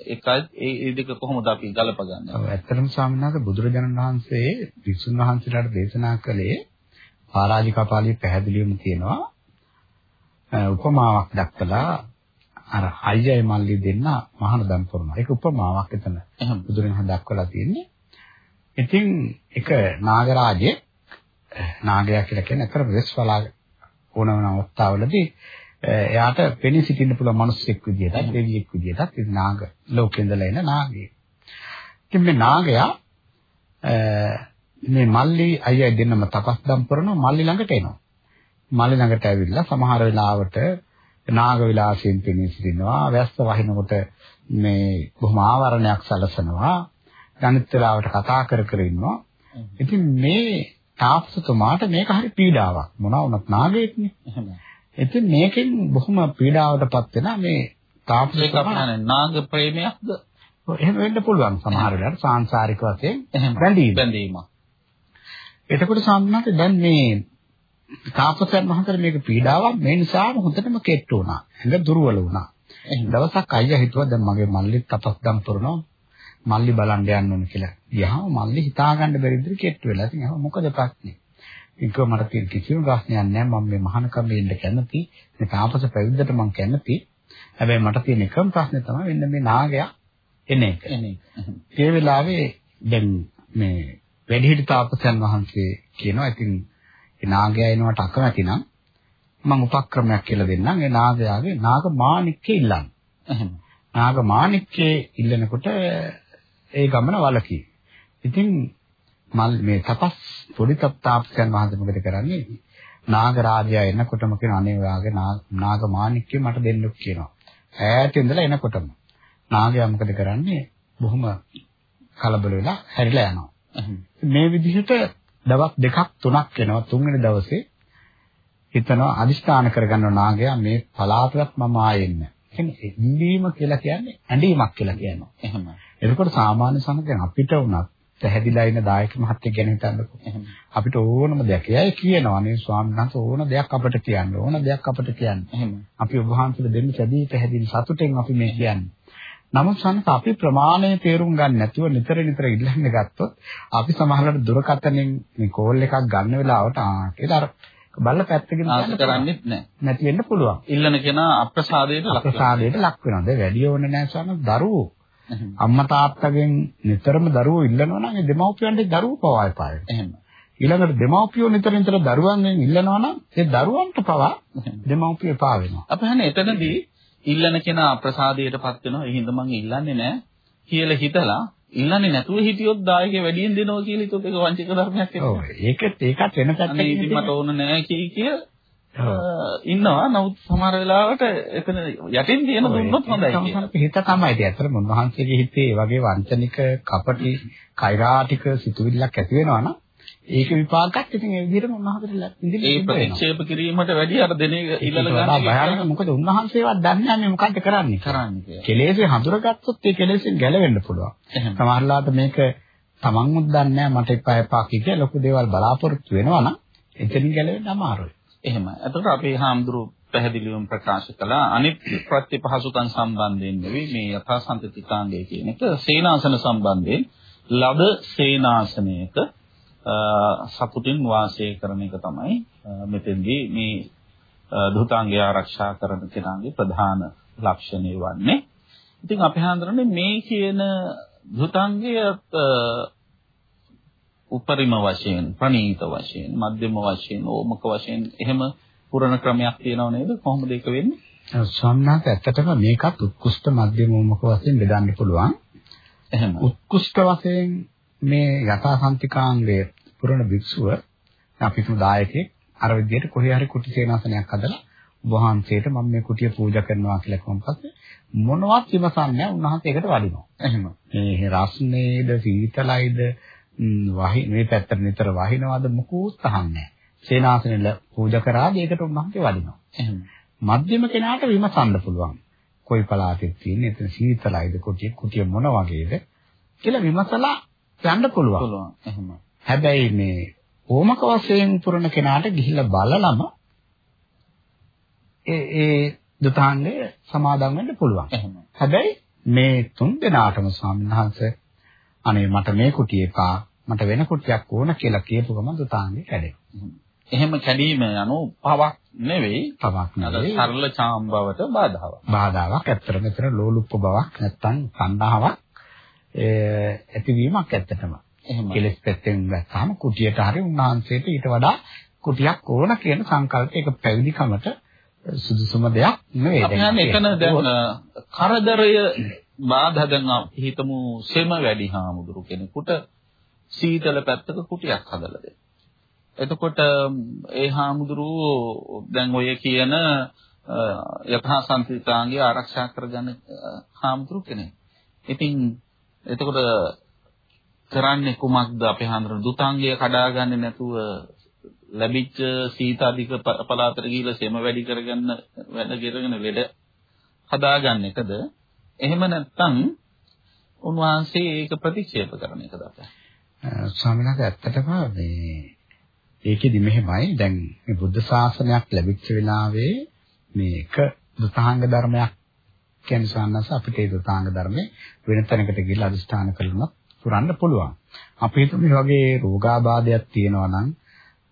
S1: එකයි ඒ දෙක කොහොමද අපි ගලපගන්නේ?
S2: ඔව් ඇත්තටම ස්වාමීන් වහන්සේ බුදුරජාණන් වහන්සේ විසුණු වහන්සේලාට දේශනා කළේ පරාජිකාපාලියේ පැහැදිලිවම තියෙනවා උපමාවක් දක්වලා අර අයියයි මල්ලි දෙන්න මහානදම් කරනවා. ඒක උපමාවක් එතන. බුදුරජාණන් දක්වලා තියෙන්නේ. ඉතින් එක නාගරාජයේ නාගයා කියලා කියන්නේ අතර වෙස්වලා ඕනම අවස්ථාවලදී එයාට පෙනී සිටින්න පුළුවන් මිනිස්සෙක් විදියටත් දෙවියෙක් විදියටත් ඉතින් නාග ලෝකෙන්දලා එන නාගයෙක්. ඉතින් මේ නාගයා මේ මල්ලි අයියා දෙන්නම තපස්දම් කරනවා මල්ලි ළඟට එනවා. මල්ලි ළඟට ඇවිල්ලා සමහර වෙලාවට නාග විලාසයෙන් පෙනී සිටිනවා. වැස්ස වහිනකොට මේ බොහොම ආවරණයක් සලසනවා. අනිත් වෙලාවට කතා කර කර ඉන්නවා. ඉතින් මේ තාපසතුමාට මේක හරි පීඩාවක්. මොනවා වුණත් නාගයෙක්නේ. එහෙමයි. ඉතින් මේකෙන් බොහොම පීඩාවටපත් වෙන මේ තාපසතුමා
S1: නාග ප්‍රේමයක්ද?
S2: එහෙම වෙන්න පුළුවන් සමහර වෙලාවට සාංශාරික වශයෙන්. බැඳීම. එතකොට සම්මත දැන් මේ තාපසයන් වහන්සේ මේක පීඩාවක් මේ නිසාම හොඳටම කෙට්ටු වුණා. ඇඟ දුර්වල වුණා. දවසක් අයියා හිතුවා දැන් මගේ මල්ලි තපස්දම් කරනවා මල්ලි බලන්න යන්න ඕන කියලා. ගියාම මල්ලි හිතාගන්න බැරි විදිහට කෙට්ටු වෙලා. ඉතින් අහම මොකද ප්‍රශ්නේ? ඒක මට තියෙන කිසිම ප්‍රශ්නයක් නැහැ. මම මේ මහානකම ඉන්න කැමති. මේ තාපස පැවිද්දට මම කැමති. හැබැයි මට තියෙන එකම ප්‍රශ්නේ තමයි වෙන්න මේ නාගයා. එන එක. ඒ වෙලාවේ දැන් මේ වැඩිහිටි තාපසයන් වහන්සේ කියනවා ඉතින් ඒ නාගයා එනවට අකමැති නම් මම උපක්‍රමයක් කියලා දෙන්නම්. ඒ නාගයාගේ නාග මාණික්කේ ඉල්ලන්න. එහෙම. නාග මාණික්කේ ඉල්ලනකොට ඒ ගමන වලකී. ඉතින් මල් මේ තපස් පොඩි තප්තාප්සයන් වහන්සේ මොකද කරන්නේ? නාග රාජයා එනකොටම කියන අනේ ඔයාගේ නාග මාණික්කේ මට දෙන්නු කියනවා. ඈත ඉඳලා එනකොටම නාගයා මොකද කරන්නේ? බොහොම කලබල වෙලා හැරිලා යනවා. මේ විදිහට දවස් දෙකක් තුනක් වෙනවා තුන්වෙනි දවසේ හිතනවා අදිෂ්ඨාන කරගන්න නාගයා මේ පලාතවත් මම ආයෙන්න. කියන්නේ ඉඳීම කියලා කියන්නේ ඇඳීමක් කියලා කියනවා. එහෙම. එතකොට සාමාන්‍ය සමග අපිට වුණත් පැහැදිලා ඉන්න දායක මහත්තයෙක් ගැන හිතන්නකෝ. අපිට ඕනම දෙයක්. එයයි කියනවා මේ ස්වාමීන් වහන්සේ ඕන දෙයක් අපිට කියන්න ඕන දෙයක් අපිට කියන්න. එහෙම. අපි ඔබ වහන්සේට දෙන්න සැදී පැහැදිලි සතුටෙන් අපි මේ කියන්නේ. නමුත් සම්පත අපි ප්‍රමාණය තේරුම් ගන්න නැතුව නිතර නිතර ඉල්ලන්න ගත්තොත් අපි සමහරවිට දුරකථනෙන් මේ කෝල් එකක් ගන්න වෙලාවට ආ කියලා අර බල්ල පැත්තකින්
S1: ආස කරන්නේත් නැහැ.
S2: නැති වෙන්න පුළුවන්.
S1: ඉල්ලන කෙනා අප්‍රසාදයට ලක්
S2: වෙනවා. අප්‍රසාදයට ලක් වෙනවා. දැන් වැඩි ඕනේ නැහැ සම දරුවෝ. අම්මා තාත්තගෙන් නිතරම දරුවෝ ඉල්ලනවා නම් ඒ දෙමව්පියන්ට දරුවෝ පවා එපායි. එහෙම. ඊළඟට දෙමව්පියෝ නිතර නිතර දරුවන්ගෙන් ඉල්ලනවා නම් ඒ දරුවන්ට පවා දෙමව්පිය එපා වෙනවා.
S1: අප හන්නේ එතනදී ඉල්ලන කෙනා අප්‍රසාදයටපත් වෙනවා. ඒ හින්දා මං ඉල්ලන්නේ නැහැ කියලා හිතලා ඉල්ලන්නේ නැතුව හිටියොත් දායකය වැඩියෙන් දෙනවා කියලා හිතුවොත් ඒක වංචක ධර්මයක් වෙනවා.
S2: ඔව් ඒකත් ඒකත් වෙන පැත්තකින්
S1: ඉතින් මට ඕන නැහැ කිය කිය ඉන්නවා. නමුත් සමහර වෙලාවට එතන යටින් තියෙන දුන්නොත් හොඳයි.
S2: සමහරවිට හිත තමයි ඉතින් අතර මුන්වහන්සේගේ හිතේ වගේ වංචනික කපටි කෛරාටික සිතුවිල්ලක් ඇති වෙනවා නම් ඒක විපාකයක් ඉතින් ඒ විදිහටම උන්වහන්සේට ඉඳිලි
S1: ඒ ප්‍රතික්ෂේප කිරීමට වැඩි අර දෙන ඉල්ලල ගන්න
S2: භයානක මොකද උන්වහන්සේවත් දන්නේ නැහැ මොකද්ද කරන්නේ?
S1: කරන්නේ
S2: කෙලෙසේ හඳුරගත්තොත් ඒ කෙලෙසෙන් ගැලවෙන්න පුළුවන්. සමහරලාට මේක තමන්වත් දන්නේ නැහැ මට එපා එපා කිය. ලොකු දේවල් බලාපොරොත්තු වෙනවා නම් එතනින් ගැලවෙන්න අමාරුයි.
S1: එහෙම එතකොට අපේ හාමුදුරුවෝ පැහැදිලිවම ප්‍රකාශ කළා අනිත් ප්‍රතිපහසුකම් සම්බන්ධයෙන් නෙවෙයි මේ යථාසන්තතිකාංගය කියන එක සේනාසන සම්බන්ධයෙන් ලද සේනාසනයක සතුටින් වාසය කරන එක තමයි මෙතෙන්දී මේ දුතාංගය ආරක්ෂා කරන කෙනාගේ ප්‍රධාන ලක්ෂණය වන්නේ. ඉතින් අපි හඳුනන්නේ මේ කියන දුතාංගය උපරිම වශයෙන්, ප්‍රණීත වශයෙන්, මධ්‍යම වශයෙන්, ඕමක වශයෙන් එහෙම පුරණ ක්‍රමයක් තියෙනව නේද? කොහොමද ඒක වෙන්නේ?
S2: ස්වාමීනාත් ඇත්තටම මේකත් උත්කෘෂ්ඨ මධ්‍යම ඕමක වශයෙන් බෙදන්න පුළුවන්. එහෙම. උත්කෘෂ්ඨ වශයෙන් මේ යථාසන්තිකාංගය පුරණ භික්ෂුව අපි තුදායකේ අර විදිහට කොහේ හරි කුටි සේනාසනයක් හදලා වහන්සේට මම මේ කුටිය පූජා කරනවා කියලා කිව්වන් පස්සේ මොනවත් විමසන්නේ නැහැ උන්වහන්සේ ඒකට වඩිනවා.
S1: එහෙම.
S2: මේ රස්නේද සීතලයිද වහි මේ පැත්තට නිතර වහිනවද මොකුත් අහන්නේ. සේනාසනෙල පූජා කරාද ඒකට උන්වහන්සේ වඩිනවා.
S1: එහෙම.
S2: මධ්‍යම කෙනාට විමසන්න පුළුවන්. කොයි පළාතෙත් තියෙන එතන සීතලයිද කුටිය කුටිය මොන වගේද කියලා විමසලා යන්න පුළුවන්.
S1: පුළුවන්. එහෙම.
S2: හැබැයි මේ ඕමක වශයෙන් පුරන කෙනාට ගිහිල්ලා බලලම ඒ ඒ දුතාංගය සමාදන් වෙන්න පුළුවන්. හැබැයි මේ තුන් දෙනාටම වහන්සේ අනේ මට මේ කුටිය එපා මට වෙන කුටියක් ඕන කියලා කියපු ගමන් දුතාංගේ කැඩෙනවා.
S1: එහෙම කැඩීම යනු පවක් නෙවෙයි.
S2: පවක් නෙවෙයි.
S1: සරල චාම් බවට බාධාවක්.
S2: බාධාවක් ඇත්තට මෙතන ලෝලුප්ප බවක් නැත්තම් සංහාවක් ඒ ඇතිවීමක් ඇත්තටම. කෙලස් පැත්තෙන් දැක්කම කුටියට හරි උන්වහන්සේට ඊට වඩා කුටියක් ඕන කියන සංකල්පය ඒක පැවිදිකමට සුදුසුම දෙයක් නෙවෙයි.
S1: අපි හන්නේ එකන දැන් කරදරය බාධා දැන් හිතමු සෙම වැඩි හාමුදුරු කෙනෙකුට සීතල පැත්තක කුටියක් හදලා දෙන්න. එතකොට ඒ හාමුදුරුවෝ දැන් ඔය කියන යථා සම්පිතාංගය ආරක්ෂා කරගන්න හාමුදුරු කෙනෙක්. ඉතින් එතකොට කරන්නේ කුමක්ද? අපේ හාමුදුරු දුතාංගය කඩාගන්නේ නැතුව ලැබිච්ච සීත අධික පළාතට ගිහිල්ලා සෙම වැඩි කරගන්න වැඩ කරගෙන ලෙඩ හදාගන්න එකද? එහෙම නැත්නම් උන්වහන්සේ ඒක ප්‍රතික්ෂේප කරන එකද අපේ
S2: ස්වාමීන් වහන්සේ ඇත්තටම මේ ඒකෙදි මෙහෙමයි. දැන් මේ බුද්ධ ශාසනයක් ලැබිච්ච වෙලාවේ මේ එක දුතාංග ධර්මයක් කියන්නේ සන්නස අපිට ඒ දුතාංග ධර්මේ වෙන තැනකට ගිහිල්ලා අදිස්ථාන කළොත් පුරන්න පුළුවන්. අපි හිතමු මේ වගේ රෝගාබාධයක් තියෙනවා නම්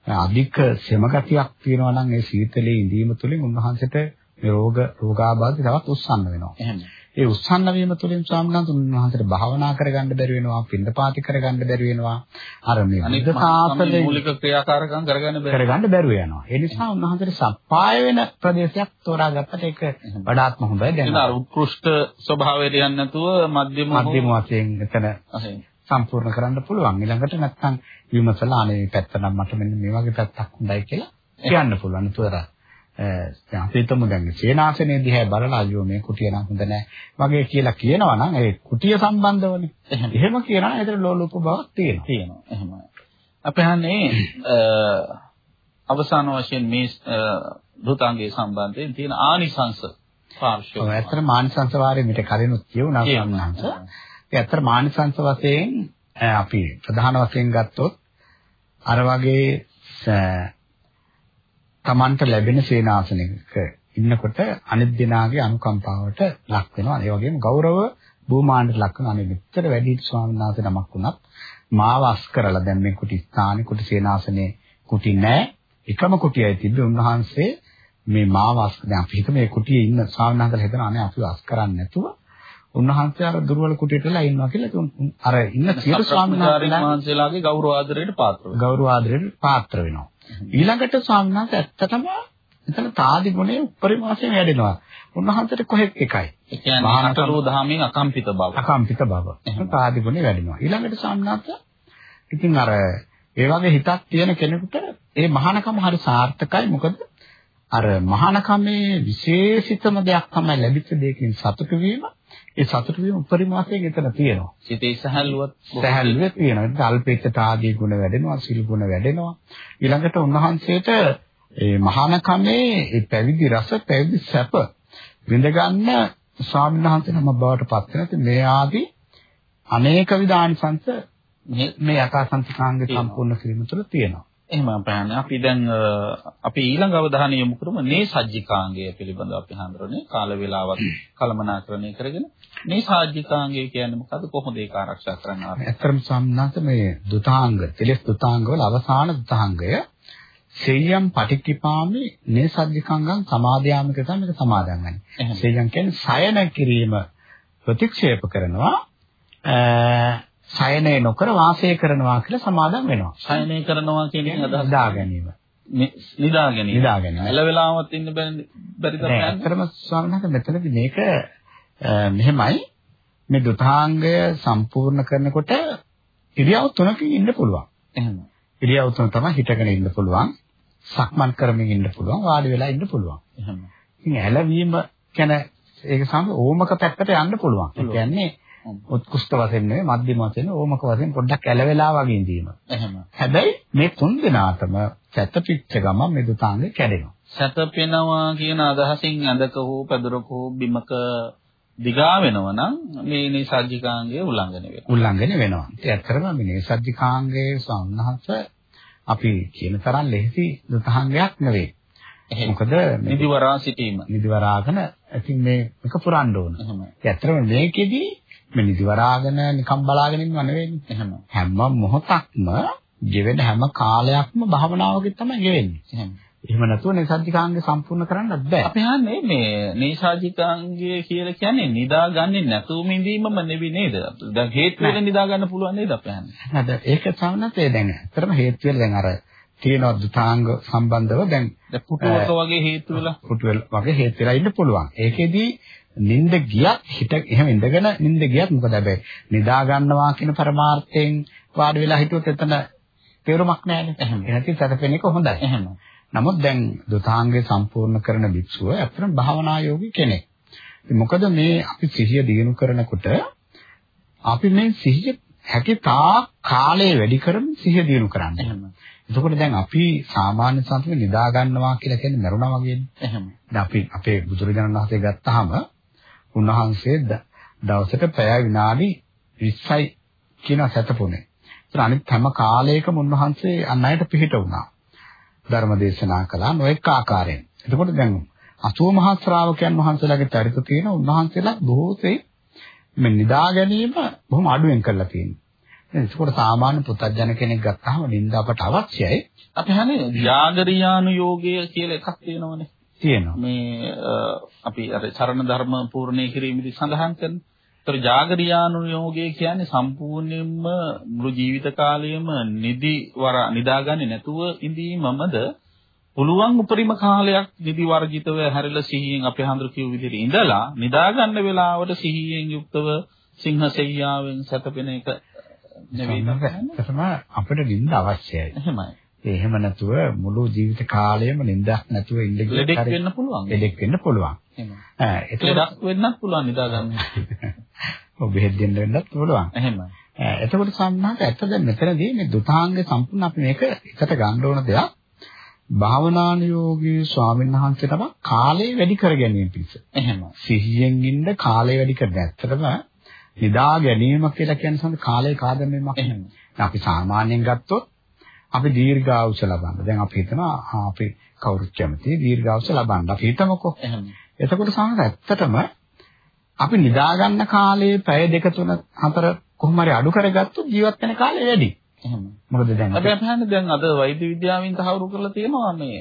S2: අධික සෙම ගතියක් තියෙනවා නම් ඒ සීතලේ ඉඳීම තුළින් උන්වහන්සේට මේ රෝග රෝගාබාධ තවත් උස්සන්න වෙනවා.
S1: එහෙම.
S2: ඒ උස්සන්න වීම තුළින් ස්වාමීන් වහන්සේට භාවනා කරගන්න බැරි වෙනවා, පින්දපාති කරගන්න බැරි වෙනවා. අර මේ
S1: අනිත්
S2: බුද්ධ ශාසනයේ
S1: මූලික ක්‍රියාකාරකම් කරගන්න බැහැ.
S2: කරගන්න බැරුව යනවා. ඒ නිසා උන්වහන්සේට සප්පාය වෙන ප්‍රදේශයක් තෝරාගත්තට ඒක වඩාත්ම හොඳයි. දැන්
S1: අර උත්කෘෂ්ඨ ස්වභාවයට යන්නේ නැතුව මධ්‍යම
S2: මධ්‍යම වශයෙන් එතන. සම්පූර්ණ කරන්න පුළුවන්. ඊළඟට නැත්තම් විමසලා අනේ පැත්ත නම් මට මෙන්න මේ වගේ පැත්තක් හොඳයි කියලා කියන්න පුළුවන්. ඒතර අපි හිතමු දැන් සේනාසනේ දිහා බලලා අයියෝ මේ කුටිය නම් හොඳ නැහැ වගේ කියලා කියනවා නම් ඒ කුටිය සම්බන්ධවනේ. එහෙම කියනවා ඒතර ලෝලුප බවක් තියෙනවා.
S1: තියෙනවා. එහෙමයි. අපි හන්නේ අවසාන වශයෙන් මේ දුතාංගයේ සම්බන්ධයෙන් තියෙන ආනිසංස පාර්ශ්ව.
S2: ඔව් ඇත්තට මානසංස වාරයේ මිට කලිනුත් කියුණා. සම්මාංශ. ඒ ඇත්තට මානසංස වශයෙන් අපි ප්‍රධාන වශයෙන් ගත්තොත් අර වගේ Tamanට ලැබෙන සේනාසනයක ඉන්නකොට අනිත් දෙනාගේ අනුකම්පාවට ලක් වෙනවා. ඒ වගේම ගෞරව භූමාණ්ඩට ලක් වෙනවා. අනේ මෙච්චර වැඩි ස්වාමීන් වහන්සේ නමක් වුණත් මාව අස් කරලා දැන් මේ කුටි ස්ථානේ කුටි සේනාසනේ කුටි නැහැ. එකම කුටියයි තිබ්බේ උන්වහන්සේ මේ මාව අස් දැන් අපි හිතමු මේ කුටියේ ඉන්න ස්වාමීන් වහන්සේලා හිතන අනේ අපිව අස් කරන්නේ නැතුව උන්වහන්සේ අර දුර්වල කුටියට වෙලා ඉන්නවා කියලා අර ඉන්න සියලු ස්වාමීන්
S1: වහන්සේලාගේ ගෞරව ආදරයට පාත්‍ර වෙනවා.
S2: ගෞරව ආදරයට පාත්‍ර වෙනවා. ඊළඟට ස්වාමීන් වහන්සේ ඇත්තටම එතන තාදි ගුණයේ උපරිම වශයෙන් වැඩෙනවා. උන්වහන්සේට කොහෙත් එකයි.
S1: ඒ කියන්නේ අටලෝ දහමෙන් අකම්පිත බව.
S2: අකම්පිත බව. තාදි ගුණේ වැඩෙනවා. ඊළඟට ස්වාමීන් වහන්සේ ඉතින් අර ඒ වගේ හිතක් තියෙන කෙනෙකුට ඒ මහානකම හරි සාර්ථකයි. මොකද අර මහානකමේ විශේෂිතම දෙයක් තමයි ලැබිච්ච දෙයකින් සතුටු වීම. ඒ සතුටු වීම උපරිම වශයෙන් එතන තියෙනවා.
S1: සිතේ සහැල්ලුවත්
S2: සැහැල්ලුවේ තියෙනවා. ඒක අල්පේච්ඡතාදී ගුණ වැඩෙනවා, සිල් ගුණ වැඩෙනවා. ඊළඟට උන්වහන්සේට ඒ මහානකමේ ඒ පැවිදි රස, පැවිදි සැප විඳගන්න ස්වාමීන් වහන්සේ නම බවට පත් වෙනවා. මේ ආදී අනේක විදානිසංස
S1: මේ-
S2: මේ යථාසන්තිකාංග සම්පූර්ණ කිරීම තුළ තියෙනවා.
S1: එහෙම අපහන්නේ අපි දැන් අපි ඊළඟ අවධානය යොමු කරමු මේ සජ්ජිකාංගය පිළිබඳව අපි හඳුරන්නේ කාල වේලාවක් [clears throat] කළමනාකරණය කරගෙන මේ සජ්ජිකාංගය කියන්නේ මොකද්ද කොහොමද ඒක ආරක්ෂා කරන්න ආරම්භ
S2: ඇත්තටම වහන්සේ මේ දුතාංග, තෙලස් දුතාංග වල අවසාන දුතාංගය සෙය්‍යම් පටික්කිපාමි නේ සජ්ජිකාංගං සමාදයාමික තමයි මේක සමාදන් වෙන්නේ. සෙය්‍යම් කියන්නේ සයන කිරීම ප්‍රතික්ෂේප කරනවා. අ සයනේ නොකර වාසය කරනවා කියලා සමාදන් වෙනවා.
S1: ශයනය කරනවා කියන එකෙන් අදහස්
S2: නිදා ගැනීම.
S1: නිදා ගැනීම.
S2: නිදා ගැනීම.
S1: එළ වෙලාවත් ඉන්න බැරි අපහන්නේ?
S2: ඇත්තටම ස්වාමීන් වහන්සේ මෙතනදී මේක මෙහෙමයි මේ දුතාංගය සම්පූර්ණ කරනකොට ඉරියව් තුනකින් ඉන්න පුළුවන්.
S1: එහෙම.
S2: ඉරියව් තුන තමයි හිටගෙන ඉන්න පුළුවන්. සක්මන් කරමින් ඉන්න පුළුවන් වාඩි වෙලා ඉන්න පුළුවන්.
S1: එහෙම.
S2: ඉතින් ඇලවීම කියන ඒක සම ඕමක පැත්තට යන්න පුළුවන්. ඒ කියන්නේ උත්කෘෂ්ඨ වශයෙන් නෙවෙයි මධ්‍යම වශයෙන් ඕමක වශයෙන් පොඩ්ඩක් ඇලවෙලා වගේ ඉඳීම.
S1: එහෙම.
S2: හැබැයි මේ තුන් දෙනාටම සැතපිච්ච ගමන් මෙදුතාංගේ කැඩෙනවා.
S1: සැතපෙනවා කියන අදහසින් ඇඳක හෝ පැදුරක හෝ බිමක දිගා වෙනවා නම් මේ නිසජ්ජිකාංගය උල්ලංඝනය වෙනවා.
S2: උල්ලංඝනය වෙනවා. ඒ ඇත්තටම මේ නිසජ්ජිකාංගයේ සම්හස අපි කියන තරම් ලෙහෙසි දුතහංගයක් නෙවෙයි. මොකද
S1: නිදිවරා සිටීම.
S2: නිදිවරාගෙන ඉතින් මේ එක පුරන්න ඕන. ඒ ඇත්තටම මේකෙදි මේ නිදිවරාගෙන නිකම් බලාගෙන ඉන්නව නෙවෙයි.
S1: එහෙම.
S2: හැම මොහොතක්ම ගෙවෙන හැම කාලයක්ම භාවනාවකින් තමයි ගෙවෙන්නේ.
S1: එහෙම.
S2: නැතුව නේසාධිකාංගය සම්පූර්ණ කරන්නත් බෑ.
S1: අපි හන්නේ මේ නේසාධිකාංගය කියලා කියන්නේ නිදාගන්නේ නැතුව ඉඳීමම නෙවෙයි නේද? දැන් හේතු වෙලා නිදා ගන්න පුළුවන් නේද අපි හන්නේ?
S2: නේද? ඒක සමනත් ඒ දැන් ඇත්තටම හේතු වෙලා දැන් අර තියෙනවා දුතාංග සම්බන්ධව දැන්
S1: පුටුවක වගේ හේතු වෙලා
S2: පුටුවල වගේ හේතු වෙලා ඉන්න පුළුවන්. ඒකෙදි නිින්ද ගියත් හිත එහෙම ඉඳගෙන නිින්ද ගියත් මොකද හැබැයි නිදා ගන්නවා කියන පරමාර්ථයෙන් වාඩි වෙලා හිටියොත් එතන තේරුමක් නැහැ නේ. එහෙනම් ඉතින් සැතපෙන එක හොඳයි.
S1: එහෙනම්
S2: නමුත් දැන් දුතාංගය සම්පූර්ණ කරන භික්ෂුව ඇත්තටම භාවනා යෝගී කෙනෙක්. මොකද මේ අපි සිහිය දිනු කරනකොට අපි මේ සිහිය හැකි තා කාලය වැඩි කරමින් සිහිය දිනු කරන්නේ. එතකොට දැන් අපි සාමාන්‍ය සංස්කෘතිය නිදා ගන්නවා කියලා කියන්නේ මරුණා වගේනේ.
S1: එහෙම.
S2: දැන් අපි අපේ බුදුරජාණන් වහන්සේ ගත්තාම උන්වහන්සේ දවසට පැය විනාඩි 20යි කියන සැතපුනේ. ඒතර අනිත් හැම කාලයකම උන්වහන්සේ අන් අයට පිහිට වුණා. ධර්ම දේශනා කළා නොඑක ආකාරයෙන්. එතකොට දැන් 80 මහා ශ්‍රාවකයන් වහන්සේලාගේ චරිත තියෙන උන්වහන්සේලා බොහෝසේ මේ නිදා ගැනීම බොහොම අඩුවෙන් කරලා තියෙනවා. දැන් ඒකට සාමාන්‍ය පුතත්ජන කෙනෙක් ගත්තාම නිින්ද අපට අවශ්‍යයි.
S1: අපි හන්නේ යාගරියානු යෝගය කියලා එකක් තියෙනවනේ.
S2: තියෙනවා.
S1: මේ අපි අර චරණ ධර්ම පූර්ණේ කිරීමේදී සඳහන් කරන. ඒතර ජාගරියානු යෝගය කියන්නේ සම්පූර්ණයෙන්ම මුළු ජීවිත කාලයම නිදි වර නිදාගන්නේ නැතුව ඉඳීමමද පුළුවන් උපරිම කාලයක් නිදි වර්ජිතව හැරිලා සිහියෙන් අපේ හඳුරු කියු විදිහට ඉඳලා නිදාගන්න වෙලාවට සිහියෙන් යුක්තව සිංහසෙයියාවෙන් සැතපෙන එක නෙවෙයි
S2: තමයි අපිට නිින්ද අවශ්‍යයි.
S1: එහෙමයි.
S2: ඒ එහෙම නැතුව මුළු ජීවිත කාලයම නිින්දක් නැතුව ඉඳ
S1: ලෙඩෙක් වෙන්න පුළුවන්.
S2: ලෙඩෙක් වෙන්න පුළුවන්.
S1: ඈ ඒක වෙන්නත් පුළුවන් නිදාගන්න.
S2: ඔව් බෙහෙත් දෙන්න වෙන්නත් පුළුවන්.
S1: එහෙමයි.
S2: එතකොට සම්මාත ඇත්තද මෙතනදී මේ දුතාංග සම්පූර්ණ අපි මේක එකට ගන්න ඕන දෙයක්. භාවනානුයෝගී ස්වාමීන් වහන්සේ තමයි කාලය වැඩි කර ගැනීම පිණිස.
S1: එහෙම.
S2: සිහියෙන් ඉන්න කාලය වැඩි කර ඇත්තටම නිදා ගැනීම කියලා කියන්නේ සම්පූර්ණ කාලය කාදමීමක්.
S1: එහෙම.
S2: අපි සාමාන්‍යයෙන් ගත්තොත් අපි දීර්ඝායුෂ ලබන්න. දැන් අපි හිතනවා අපි කවුරුත් කැමති දීර්ඝායුෂ ලබන්න. අපි හිතමුකෝ.
S1: එහෙම.
S2: එතකොට සමහර ඇත්තටම අපි නිදා ගන්න කාලේ පැය දෙක තුන හතර කොහොම හරි අඩු කරගත්තොත් ජීවත් වෙන කාලය වැඩි.
S1: එහෙම.
S2: මොකද දැන්
S1: අපි අපහන්නේ දැන් අද වෛද්‍ය විද්‍යාවෙන් තහවුරු කරලා තියෙනවා මේ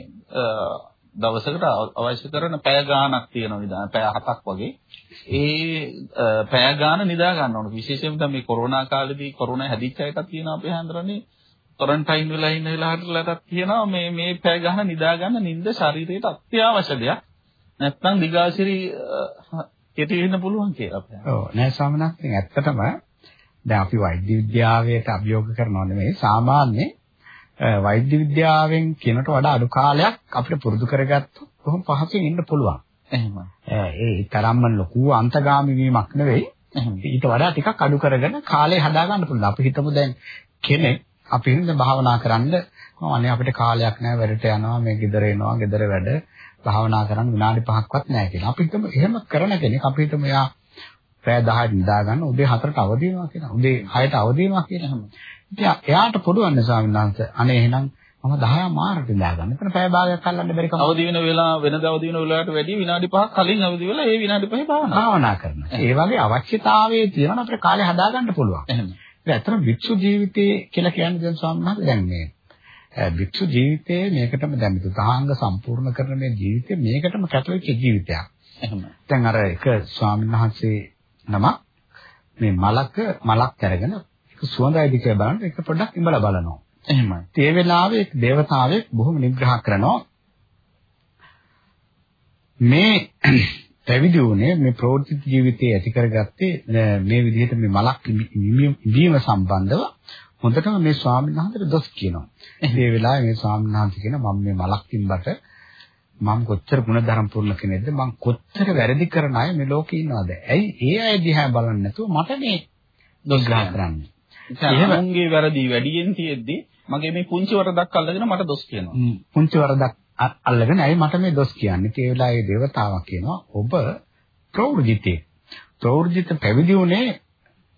S1: දවසකට අවශ්‍ය කරන පැය ගාණක් තියෙනවා නිදා පැය හතක් වගේ. ඒ පැය ගාණ නිදා ගන්න ඕන. විශේෂයෙන්ම දැන් මේ කොරෝනා කාලේදී කොරෝනා හැදිච්ච අයටත් තියෙනවා අපි හන්දරනේ ක්වොරන්ටයින් වෙලා ඉන්න වෙලාවටලටත් කියනවා මේ මේ පැය ගන්න නිදා ගන්න නිින්ද ශරීරයට අත්‍යවශ්‍ය දෙයක්. නැත්නම් දිගාසිරි කෙටි වෙන්න පුළුවන් කියලා අපේ.
S2: ඔව් නෑ ස්වාමීන් වහන්සේ ඇත්තටම දැන් අපි වෛද්‍ය විද්‍යාවයට අභියෝග කරනව නෙමෙයි සාමාන්‍ය වෛද්‍ය විද්‍යාවෙන් කියනට වඩා අඩු කාලයක් අපිට පුරුදු කරගත්තොත් කොහොම පහසුවෙන් ඉන්න පුළුවන්.
S1: එහෙමයි.
S2: ඒ තරම්ම ලොකු අන්තගාමී වීමක් නෙවෙයි. ඊට වඩා ටිකක් අඩු කරගෙන කාලය හදා ගන්න පුළුවන්. අපි හිතමු දැන් කෙනෙක් අපි හින්ද භාවනා කරන්න අනේ අපිට කාලයක් නැහැ වැඩට යනවා මේ ගෙදර එනවා ගෙදර වැඩ භාවනා කරන්න විනාඩි 5ක්වත් නැහැ කියලා. අපි හිතමු එහෙම කරන කෙනෙක් අපි හිතමු එයා රෑ 10ට නිදා ගන්න උදේ 4ට අවදි වෙනවා කියලා. උදේ 6ට අවදි වෙනවා කියලා හැම. ඉතින් එයාට පුළුවන් නේ ස්වාමීන් වහන්සේ. අනේ එහෙනම් මම 10 මාරට නිදා ගන්න. එතන පැය භාගයක් අල්ලන්න බැරි කම.
S1: අවදි වෙන වෙලාව වෙනද අවදි වෙන වෙලාවට වැඩි විනාඩි 5ක් කලින් අවදි වෙලා ඒ විනාඩි 5 භාවනා.
S2: භාවනා කරනවා. ඒ වගේ අවශ්‍යතාවයේ තියෙනවා අපිට කාලය හදා ගන්න පුළුවන්.
S1: එහෙම.
S2: ඒක ඇත්තට වික්ෂු ජීවිතේ කියලා කියන්නේ දැන් ස්වාමීන් වහන්සේ දැන් මේ වික්ෂු ජීවිතයේ මේකටම දැන් මේ තහංග සම්පූර්ණ කරන මේ ජීවිතේ මේකටම කැපවෙච්ච ජීවිතයක්.
S1: එහෙම.
S2: දැන් අර එක ස්වාමීන් වහන්සේ නම මේ මලක මලක් අරගෙන ඒක සුවඳයිද කියලා බලන්න ඒක පොඩ්ඩක් ඉඹලා බලනවා.
S1: එහෙමයි.
S2: ඒ වෙලාවේ එක් దేవතාවෙක් බොහොම නිග්‍රහ කරනවා. මේ [clears throat] පැවිදි වුණේ මේ ප්‍රෝත්‍ති ජීවිතයේ ඇති කරගත්තේ මේ විදිහට මේ මලක් ඉබීම සම්බන්ධව හොඳටම මේ ස්වාමීන් වහන්සේට දොස් කියනවා. ඒ වෙලාවේ මේ ස්වාමීන් වහන්සේ කියන මම මේ මලක් තිබ්බට මම කොච්චර ගුණධර්ම පුරුණ කෙනෙක්ද මම කොච්චර වැරදි කරන අය මේ ලෝකේ ඉන්නවද? ඇයි ඒ අය දිහා බලන්නේ නැතුව මට මේ දොස් ගහ කරන්නේ?
S1: එහෙම උන්ගේ වැරදි වැඩියෙන් තියෙද්දි මගේ මේ පුංචි වරදක් අල්ලගෙන මට දොස් කියනවා.
S2: පුංචි වරදක් අල්ලගෙන ඇයි මට මේ දොස් කියන්නේ? ඒ වෙලාවේ දේවතාවා කියනවා ඔබ ප්‍රවෘජිතේ. ප්‍රවෘජිත පැවිදි උනේ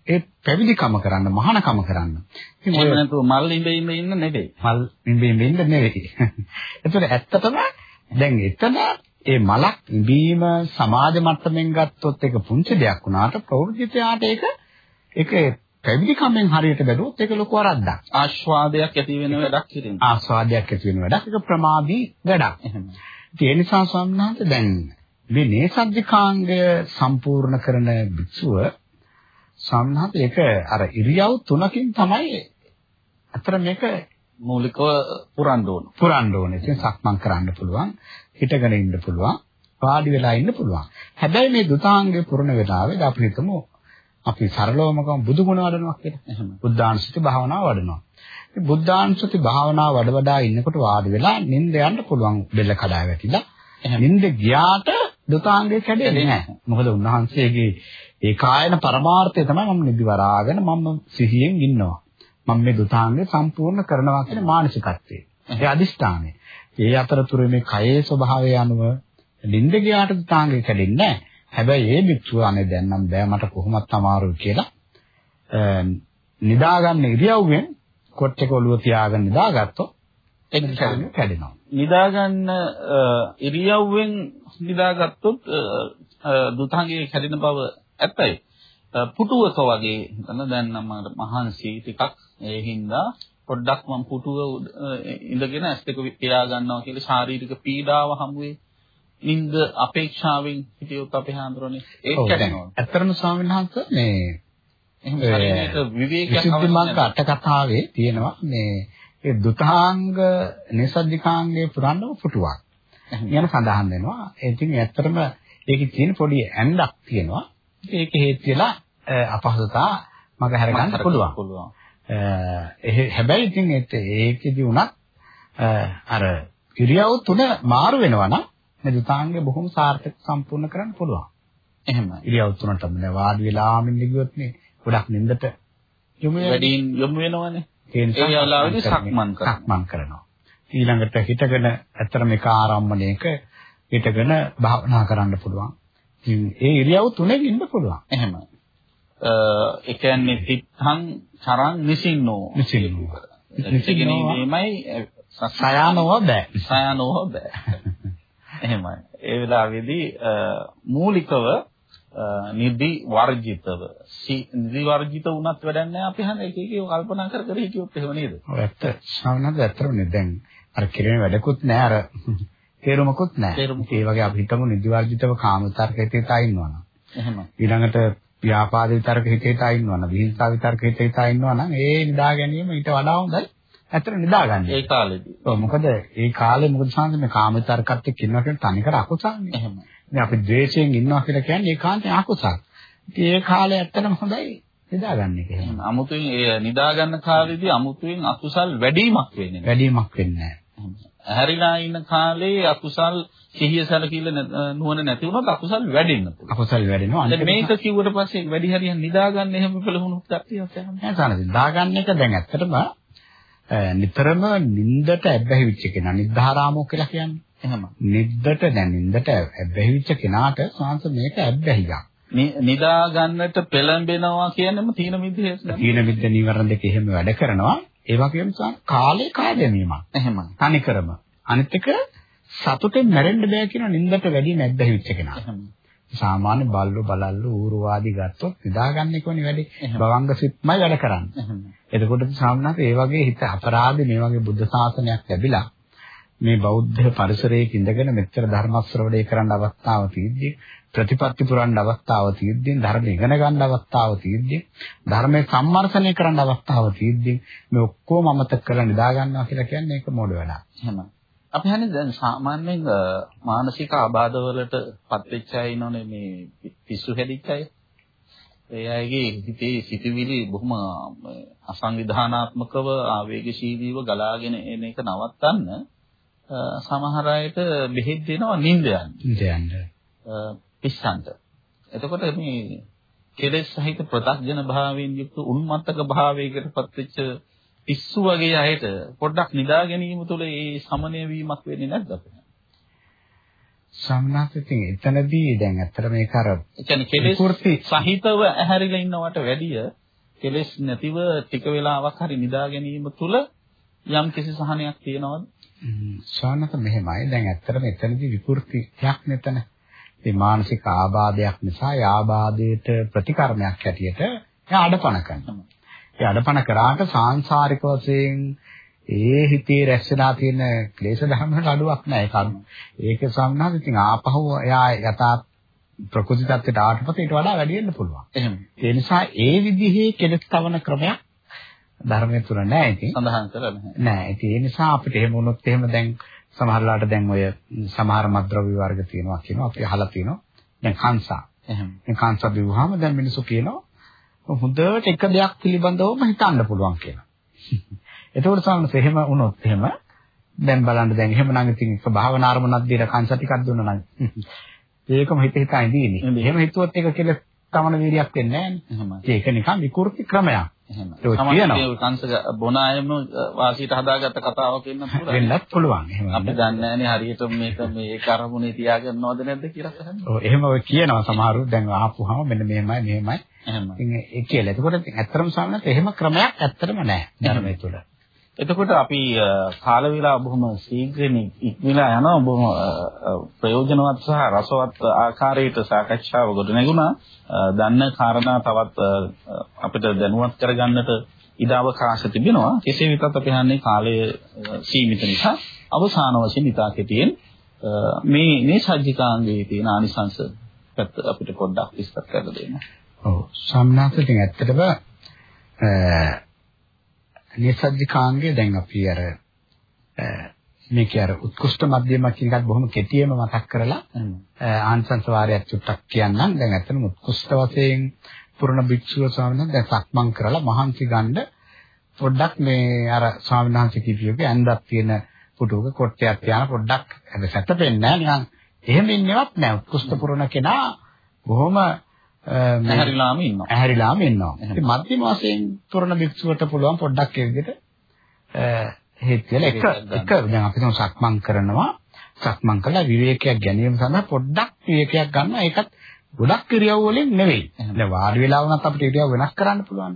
S2: ඒ පැවිදිකම කරන්න මහානකම කරන්න.
S1: ඉතින් ඔය නැතුව මල් ඉඳ ඉන්න නෙවෙයි.
S2: මල් ඉඳ ඉන්න නෙවෙයි. ඒතර ඇත්තටම දැන් එතන ඒ මලක් ඉබීම සමාජ මට්ටමින් ගත්තොත් ඒක පුංචි දෙයක් වුණාට ප්‍රවෘත්තියට ඒක ඒක පැවිදි කමෙන් හරියට බැලුවොත් ඒක ලොකු වරද්දක්.
S1: ආස්වාදයක් ඇති වෙන වැඩක් හිටින්.
S2: ආස්වාදයක් ඇති වෙන වැඩක්. ඒක ප්‍රමාදී වැඩක්. ඒ නිසා ස්වාමීනාන්ත දැන් මේ නේසද්දිකාංගය සම්පූර්ණ කරන භික්ෂුව ස්වාමීනාන්ත ඒක අර ඉරියව් තුනකින් තමයි අතර මේක
S1: මූලිකව පුරන්න ඕන.
S2: පුරන්න ඕනේ. ඉතින් සක්මන් කරන්න පුළුවන්, හිටගෙන ඉන්න පුළුවන්, වාඩි වෙලා ඉන්න පුළුවන්. හැබැයි මේ දුතාංගයේ පුරන වෙලාවේ අපි හිතමු අපි සරලවම බුදු ගුණ වඩනවා කියලා. එහෙම. බුද්ධානුස්සති භාවනාව වඩනවා. ඉතින් බුද්ධානුස්සති භාවනාව වඩ වඩා ඉන්නකොට වාඩි වෙලා නිින්ද යන්න පුළුවන් බෙල්ල කඩා වැටිලා. නිින්ද ගියාට දුතාංගය කැඩෙන්නේ නැහැ. මොකද උන්වහන්සේගේ ඒ කායන පරමාර්ථය තමයි මම නිදි වරාගෙන මම සිහියෙන් ඉන්නවා. මම මේ දුතාංගය සම්පූර්ණ කරනවා කියන මානසිකත්වය. ඒ අදිෂ්ඨානය. ඒ අතරතුර මේ කයේ ස්වභාවය අනුව නිින්ද ගියාට දුතාංගය කැඩෙන්නේ නැහැ. හැබැයි ඒ භික්ෂුව අනේ දැන් නම් බෑ මට කොහොමත් අමාරුයි කියලා නිදාගන්න ඉරියව්වෙන් කොට්ටේක ඔළුව තියාගෙන නිදාගත්තොත් ඒක කැඩෙනවා.
S1: නිදාගන්න ඉරියව්වෙන් නිදාගත්තොත් දුතාංගයේ කැඩෙන බව ඇත්තයි. පුටුවක වගේ හිතන දැන් නම් මට මහන්සි ටිකක් ඒ හින්දා පොඩ්ඩක් මම පුටුව ඉඳගෙන ඇස් දෙක පියා ගන්නවා කියලා ශාරීරික පීඩාව හමු වෙයි. නින්ද අපේක්ෂාවෙන් හිටියොත් අපේ හාමුදුරනේ ඒක කැඩෙනවා.
S2: ඇත්තටම ස්වාමීන් වහන්සේ මේ
S1: එහෙම ශරීරයට විවේකයක්
S2: අවශ්‍ය අට කතාවේ තියෙනවා මේ ඒ දුතාංග නිසද්දිකාංගයේ පුරන්නම පුටුවක්. කියන සඳහන් වෙනවා. ඉතින් ඇත්තටම ඒකේ තියෙන පොඩි ඇඳක් තියෙනවා. ඒක හේතු වෙලා අපහසුතා මග හැර ගන්න පුළුවන්. හැබැයි ඉතින් ඒකෙදි උනත් අර ඉරියව් තුන මාරු වෙනවා නම් මේ දුතාංගය බොහොම සාර්ථක සම්පූර්ණ කරන්න පුළුවන්. එහෙම ඉරියව් තුනටම නේ වාඩි වෙලාම ඉන්න ගියොත් නේ ගොඩක් නින්දට
S1: යොමු වැඩියෙන් යොමු වෙනවනේ.
S2: ඒ නිසා
S1: ඒ වෙලාවේදී සක්මන් කරනවා.
S2: සක්මන් කරනවා. ඊළඟට හිටගෙන ඇත්තට මේක ආරම්භණයක හිටගෙන භාවනා කරන්න පුළුවන්. ඒ ඉරියව් තුනෙන් ඉන්න පුළුවන්.
S1: එහෙම. ඒ කියන්නේ තිත්තං චරං නිසින්නෝ.
S2: නිසින්නෝ.
S1: නිසින්නෝමයි
S2: සයානව බෑ.
S1: සයානව බෑ. එහෙමයි. ඒ වෙලාවේදී මූලිකව නිදි වර්ජිතව නිදි වර්ජිත වුණත් වැඩක් නැහැ අපි හන එක එක කල්පනා කර කර හිටියොත් එහෙම නේද?
S2: ඔව් ඇත්ත. ශ්‍රවණද ඇත්තමනේ දැන් අර කිරෙන වැඩකුත් නැහැ අර තේරුමකුත් නැහැ. ඒ වගේ අපි හිතමු නිදි වර්ජිතව කාම විතර්ක හිතේ තා ඉන්නවනම්.
S1: එහෙම.
S2: ඊළඟට ව්‍යාපාද විතර්ක හිතේ තා ඉන්නවනම් විහිංසාව විතර්ක හිතේ තා ඉන්නවනම් ඒ නිදා ගැනීම ඊට වඩා හොඳයි. ඇත්තට නිදාගන්න.
S1: ඒ කාලෙදී.
S2: ඔව් මොකද ඒ කාලේ මොකද සංස මේ කාමිතර්කත් එක්ක ඉන්නවා කියන්නේ තනිකර අකුසල්නේ.
S1: එහෙම.
S2: ඉතින් අපි ද්වේෂයෙන් ඉන්නවා කියලා කියන්නේ ඒකාන්තයෙන් අකුසල්. ඉතින් ඒ කාලේ ඇත්තටම හොඳයි නිදාගන්න එක එහෙම.
S1: අමුතුවෙන් ඒ නිදාගන්න කාලෙදී අමුතුවෙන් අකුසල් වැඩිමක් වෙන්නේ නැහැ.
S2: වැඩිමක් වෙන්නේ
S1: නැහැ. හැරිලා ඉන්න කාලේ අකුසල් සිහිය සැලකිල්ල නුවණ නැති වුණොත් අකුසල් වැඩෙන්න පුළුවන්.
S2: අකුසල් වැඩෙනවා.
S1: දැන් මේක කිව්වට පස්සේ වැඩි හරියක් නිදාගන්න එහෙම පෙළහුණුත් කට්ටියක්
S2: නැහැ. නෑ සානද. දාගන්න එක දැන් ඇත්තටම නිතරම නින්දට ඇබ්බැහි වෙච්ච කෙනා නිද්දාරාමෝ කියලා කියන්නේ.
S1: එහෙම.
S2: නිද්දට දැන් නින්දට ඇබ්බැහි වෙච්ච කෙනාට සංස මේක ඇබ්බැහියක්.
S1: නිදා ගන්නට පෙළඹෙනවා කියන්නේම තීන මිද්දේ
S2: තීන මිද්ද නීවරණ දෙක එහෙම වැඩ කරනවා. ඒ වගේම කාලේ කාය දැමීමක්.
S1: එහෙමයි.
S2: තනිකරම. අනිත් එක සතුටෙන් මැරෙන්න බෑ කියන නින්දට වැඩි නැද්දැහි වෙච්ච කෙනා. සාමාන්‍ය බල්ලු බලල්ලු ඌරුවාදී ගත්තොත් නිදාගන්න එකෝනේ වැඩි. භවංග සිත්මයි වැඩ කරන්නේ. එතකොට සාමාන්‍යයෙන් ඒ වගේ හිත අපරාධේ මේ වගේ බුද්ධ ශාසනයක් ලැබිලා මේ බෞද්ධ පරිසරයක ඉඳගෙන මෙච්චර ධර්ම ශ්‍රවණය කරන්න අවස්ථාව තියෙද්දි ප්‍රතිපත්ති පුරන්න අවස්ථාව තියෙද්දි ධර්ම ඉගෙන ගන්න අවස්ථාව තියෙද්දි ධර්මයේ සම්මර්ෂණය කරන්න අවස්ථාව තියෙද්දි මේ ඔක්කොම අමතක කරලා නිදා ගන්නවා කියලා කියන්නේ ඒක මොඩ වැඩක්.
S1: එහෙමයි. අපි හන්නේ දැන් සාමාන්‍යයෙන් මානසික ආබාධ වලට පත් වෙච්ච අය ඉන්නෝනේ මේ පිස්සු හැදිච්ච අය. ඒ අයගේ හිතේ සිතුවිලි බොහොම අසංවිධානාත්මකව ආවේගශීලීව ගලාගෙන එන එක නවත්තන්න සමහර අයට බෙහෙත් දෙනවා නිින්ද යන්න.
S2: නිින්ද යන්න.
S1: පිස්සන්ට. එතකොට මේ කෙලෙස් සහිත ප්‍රත්‍යඥ භාවයෙන් යුක්ත උන්මත්තක භාවයකට පත්වෙච්ච පිස්සු වගේ අයට පොඩ්ඩක් නිදා ගැනීම තුළ ඒ සමනය වීමක් වෙන්නේ නැද්ද අපිට?
S2: සම්නාසිතින් එතනදී දැන් ඇත්තට මේක අර
S1: කියන්නේ කෙලෙස් සහිතව ඇහැරිලා ඉන්නවට වැඩිය කෙලෙස් නැතිව ටික වෙලාවක් හරි නිදා ගැනීම තුළ යම් කිසි සහනයක් තියනවද?
S2: ස්වාමීනත මෙහෙමයි. දැන් ඇත්තටම එතනදී විකෘතියක් නෙතන. මේ මානසික ආබාධයක් නිසා ඒ ආබාධයට ප්‍රතිකර්මයක් හැටියට එයා අඩපණ කරනවා. ඒ අඩපණ කරාට සාංශාරික වශයෙන් ඒ හිතේ රැස්සලා තියෙන ක්ලේශ ධර්ම වල අඩුවක් නැහැ කර්ම. ඒක සම්හාස ඉතින් ආපහු එයා යථා ප්‍රකෘති tattete ආවට පස්සේ ඊට වඩා වැඩි වෙන්න පුළුවන්.
S1: එහෙම.
S2: ඒ නිසා ඒ විදිහේ කෙලෙස් තවන ක්‍රමයක් ධර්මයේ තුල නැහැ ඉතින්.
S1: සඳහන් කරලා නැහැ.
S2: නැහැ. ඒ නිසා අපිට එහෙම වුණොත් එහෙම දැන් සමහරලාට දැන් ඔය සමහර මද්ද්‍රව්‍ය වර්ග තියෙනවා කියනවා අපි අහලා තියෙනවා. දැන් කාංසා.
S1: එහෙම.
S2: මේ කාංසා බිව්වහම දැන් මිනිස්සු කියනවා හොඳට එක දෙයක් පිළිබඳවම හිතන්න පුළුවන් කියලා. [laughs] එතකොට සමහරවිට එහෙම වුණොත් එහෙම දැන් බලන්න දැන් එහෙම නම් ඉතින් එක භාවනා අරමුණක් දීලා කාංසා ටිකක් දුන්නා නම් [laughs] ඒකම හිත හිතා ඉඳීනේ. එහෙම හිතුවොත් ඒක කියලා තමන වීර්යයක් වෙන්නේ නැහැ. ඒක නිකන් විකෘති ක්‍රමයක්.
S1: එහෙම. සමහරවිට කංශ බොන අයම වාසියට හදාගත්ත කතාවක් වෙන්න පුළුවන්.
S2: වෙන්නත් පුළුවන්. එහෙම.
S1: අපි දන්නේ නැහැනේ හරියට මේක මේ කරමුනේ තියාගන්නවද නැද්ද කියලා අහන්නේ.
S2: ඔව් එහෙම ඔය කියනවා සමහරව දැන් ආපුවාම මෙන්න මෙහෙමයි මෙහෙමයි.
S1: එහෙම.
S2: ඉතින් ඒ කියලා. එතකොට ඇත්තටම සාමාන්‍යයෙන් එහෙම ක්‍රමයක් ඇත්තටම නැහැ ධර්මයේ තුල.
S1: එතකොට අපි කාල වේලාව බොහොම ශීඝ්‍රයෙන් ඉක්මලා යනවා බොහොම ප්‍රයෝජනවත් සහ රසවත් ආකාරයට සාකච්ඡාව ගොඩනැගුණා. දන්න කාරණා තවත් අපිට දැනුවත් කරගන්නට ඉඩ අවකාශ තිබෙනවා. කෙසේ වෙතත් අපි හන්නේ කාලය සීමිත නිසා අවසාන වශයෙන් ඉතා කෙටියෙන් මේ මේ සජ්ජිකාංගයේ තියෙන ආනිසංශ පැත්ත අපිට පොඩ්ඩක් විස්තර කරලා දෙන්න.
S2: ඔව්. සම්මාසිතින් ඇත්තටම නිසජ්ජිකාංගය දැන් අපි අර මේකේ අර උත්කෘෂ්ඨ මධ්‍යම කියන එකත් බොහොම කෙටියෙන්ම මතක් කරලා ආංශංශ වාරයක් චුට්ටක් කියන්නම්. දැන් ඇත්තටම උත්කෘෂ්ඨ වශයෙන් පුරණ භික්ෂුව ස්වාමීන් වහන්සේ දැන් සක්මන් කරලා මහන්සි ගන්න පොඩ්ඩක් මේ අර ස්වාමීන් වහන්සේ කියපියෝගේ ඇඳක් තියෙන පුටුවක කොට්ටයක් තියාන පොඩ්ඩක් හැබැයි සැතපෙන්නේ නැහැ නිකන් එහෙම ඉන්නවත් නැහැ. උත්කෘෂ්ඨ පුරණ කෙනා බොහොම
S1: ඇහැරිලාම ඉන්නවා.
S2: ඇහැරිලාම ඉන්නවා. ඉතින් මධ්‍යම වශයෙන් තොරණ භික්ෂුවට පුළුවන් පොඩ්ඩක් ඒ විදිහට හේත් වෙලා එක එක දැන් අපි තම සක්මන් කරනවා. සක්මන් කළා විවේකයක් ගැනීම සඳහා පොඩ්ඩක් විවේකයක් ගන්න ඒකත් ගොඩක් ඉරියව් වලින් නෙවෙයි. දැන් වාඩි වෙලා වුණත් අපිට ඉරියව් වෙනස් කරන්න පුළුවන්.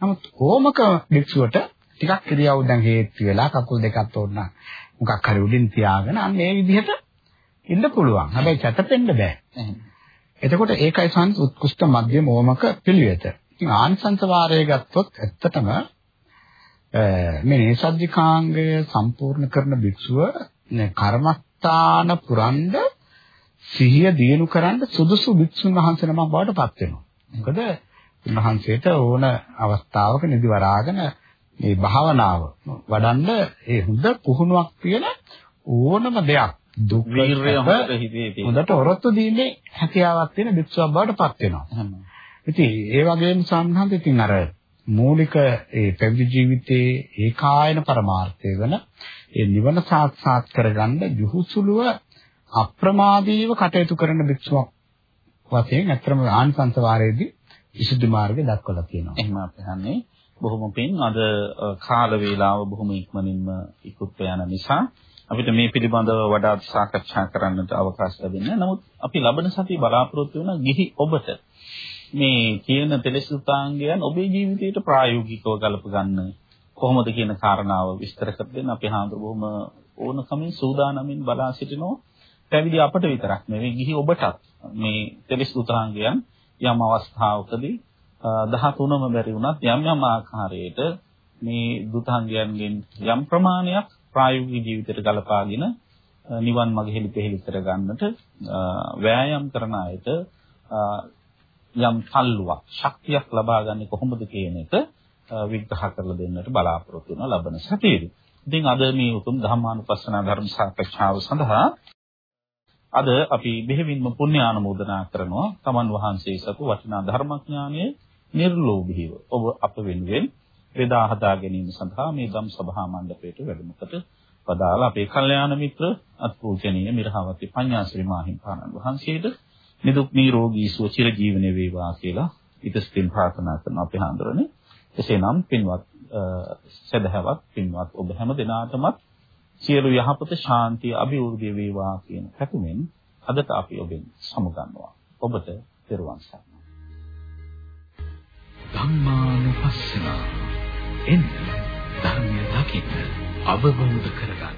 S2: නමුත් ඕමක භික්ෂුවට ටිකක් ඉරියව් දැන් හේතු වෙලා කකුල් දෙකක් තෝරන මොකක් හරි උඩින් තියාගෙන අන්න ඒ විදිහට ඉන්න පුළුවන්. හැබැයි චතපෙන්න බෑ. එතකොට ඒකයි සංස් උත්කෘෂ්ඨ මධ්‍යම ඕමක පිළිවෙත. ඉතින් ආනිසංස වාරය ගත්තොත් ඇත්තටම මේ නේසජ්ජිකාංගය සම්පූර්ණ කරන භික්ෂුව කර්මස්ථාන පුරන්ඩ සිහිය දියුණු කරන්න සුදුසු භික්ෂුන් වහන්සේ නමක් බවට පත් වෙනවා. මොකද උන්වහන්සේට ඕන අවස්ථාවක නිදි වරාගෙන මේ භාවනාව වඩන්න ඒ හොඳ පුහුණුවක් තියෙන ඕනම දෙයක් දුක්
S1: වීරය හොඳට හිතේ තියෙන.
S2: හොඳට ඔරොත්තු දීමේ හැකියාවක් තියෙන භික්ෂුවක් බවට පත් වෙනවා. ඉතින් ඒ වගේම සම්හඳ ඉතින් අර මූලික ඒ පැවිදි ජීවිතයේ ඒකායන පරමාර්ථය වෙන ඒ නිවන සාක්ෂාත් කරගන්න යහුසුලුව අප්‍රමාදීව කටයුතු කරන භික්ෂුවක් වශයෙන් අත්‍තරම ආනිසංස වාරයේදී විසුද්ධි මාර්ගය දක්වලා තියෙනවා.
S1: එහෙම අපි හන්නේ බොහොම පින් අද කාල වේලාව බොහොම ඉක්මනින්ම ඉක්ුත් යන නිසා අපිට මේ පිළිබඳව වඩාත් සාකච්ඡා කරන්නට අවකාශ ලැබෙන්නේ. නමුත් අපි ලබන සතිය බලාපොරොත්තු වෙන ගිහි ඔබට මේ කියන තෙලසුතාංගයන් ඔබේ ජීවිතයට ප්‍රායෝගිකව ගලප ගන්න කොහොමද කියන කාරණාව විස්තර කර දෙන්න අපි හාමුදුරු බොහොම ඕනකමින් සූදානමින් බලා සිටිනවා. පැවිදි අපට විතරක් නෙවෙයි ගිහි ඔබටත් මේ තෙලසුතාංගයන් යම් අවස්ථාවකදී 13ම බැරි වුණත් යම් යම් ආකාරයකට මේ දුතාංගයන්ගෙන් යම් ප්‍රමාණයක් ප්‍රායෝගික ජීවිතයට ගලපාගෙන නිවන් මඟ හෙළිපෙහෙළි කර ගන්නට වෑයම් කරන අයට යම් තල්ලුවක් ශක්තියක් ලබා ගන්න කොහොමද කියන එක විග්‍රහ කරලා දෙන්නට බලාපොරොත්තු වෙන ලබන සතියේදී. ඉතින් අද මේ උතුම් ධම්මානුපස්සන ධර්ම සාකච්ඡාව සඳහා අද අපි බෙහෙවින්ම පුණ්‍ය ආනුමෝදනා කරනවා තමන් වහන්සේ සතු වටිනා ධර්මඥානය නිර්ලෝභීව ඔබ අප වෙනුවෙන් වේදා හදා ගැනීම සඳහා මේ ධම් සභා මණ්ඩපයට වැඩම කොට වදාලා අපේ කල්යාණ මිත්‍ර අත්පූජනීය මිරහවති පඤ්ඤාශ්‍රී මාහිම්පාණන් වහන්සේට නිදුක් නිරෝගී සුව චිර ජීවනයේ වේවා කියලා ඉතස්තින් ප්‍රාර්ථනා කරන අපේ හාමුදුරනේ. එසේනම් පින්වත් සදහවත් පින්වත් ඔබ හැම දිනාටමත් සියලු යහපත ශාන්තිය අභිවෘද්ධිය වේවා කියන පැතුමෙන් අදට අපි ඔබෙන් සමුගන්නවා ඔබට පෙරවන් සරණයි.
S3: ධම්මානුපස්සන එන්න ධර්මය දකින්න අවබෝධ කරගන්න.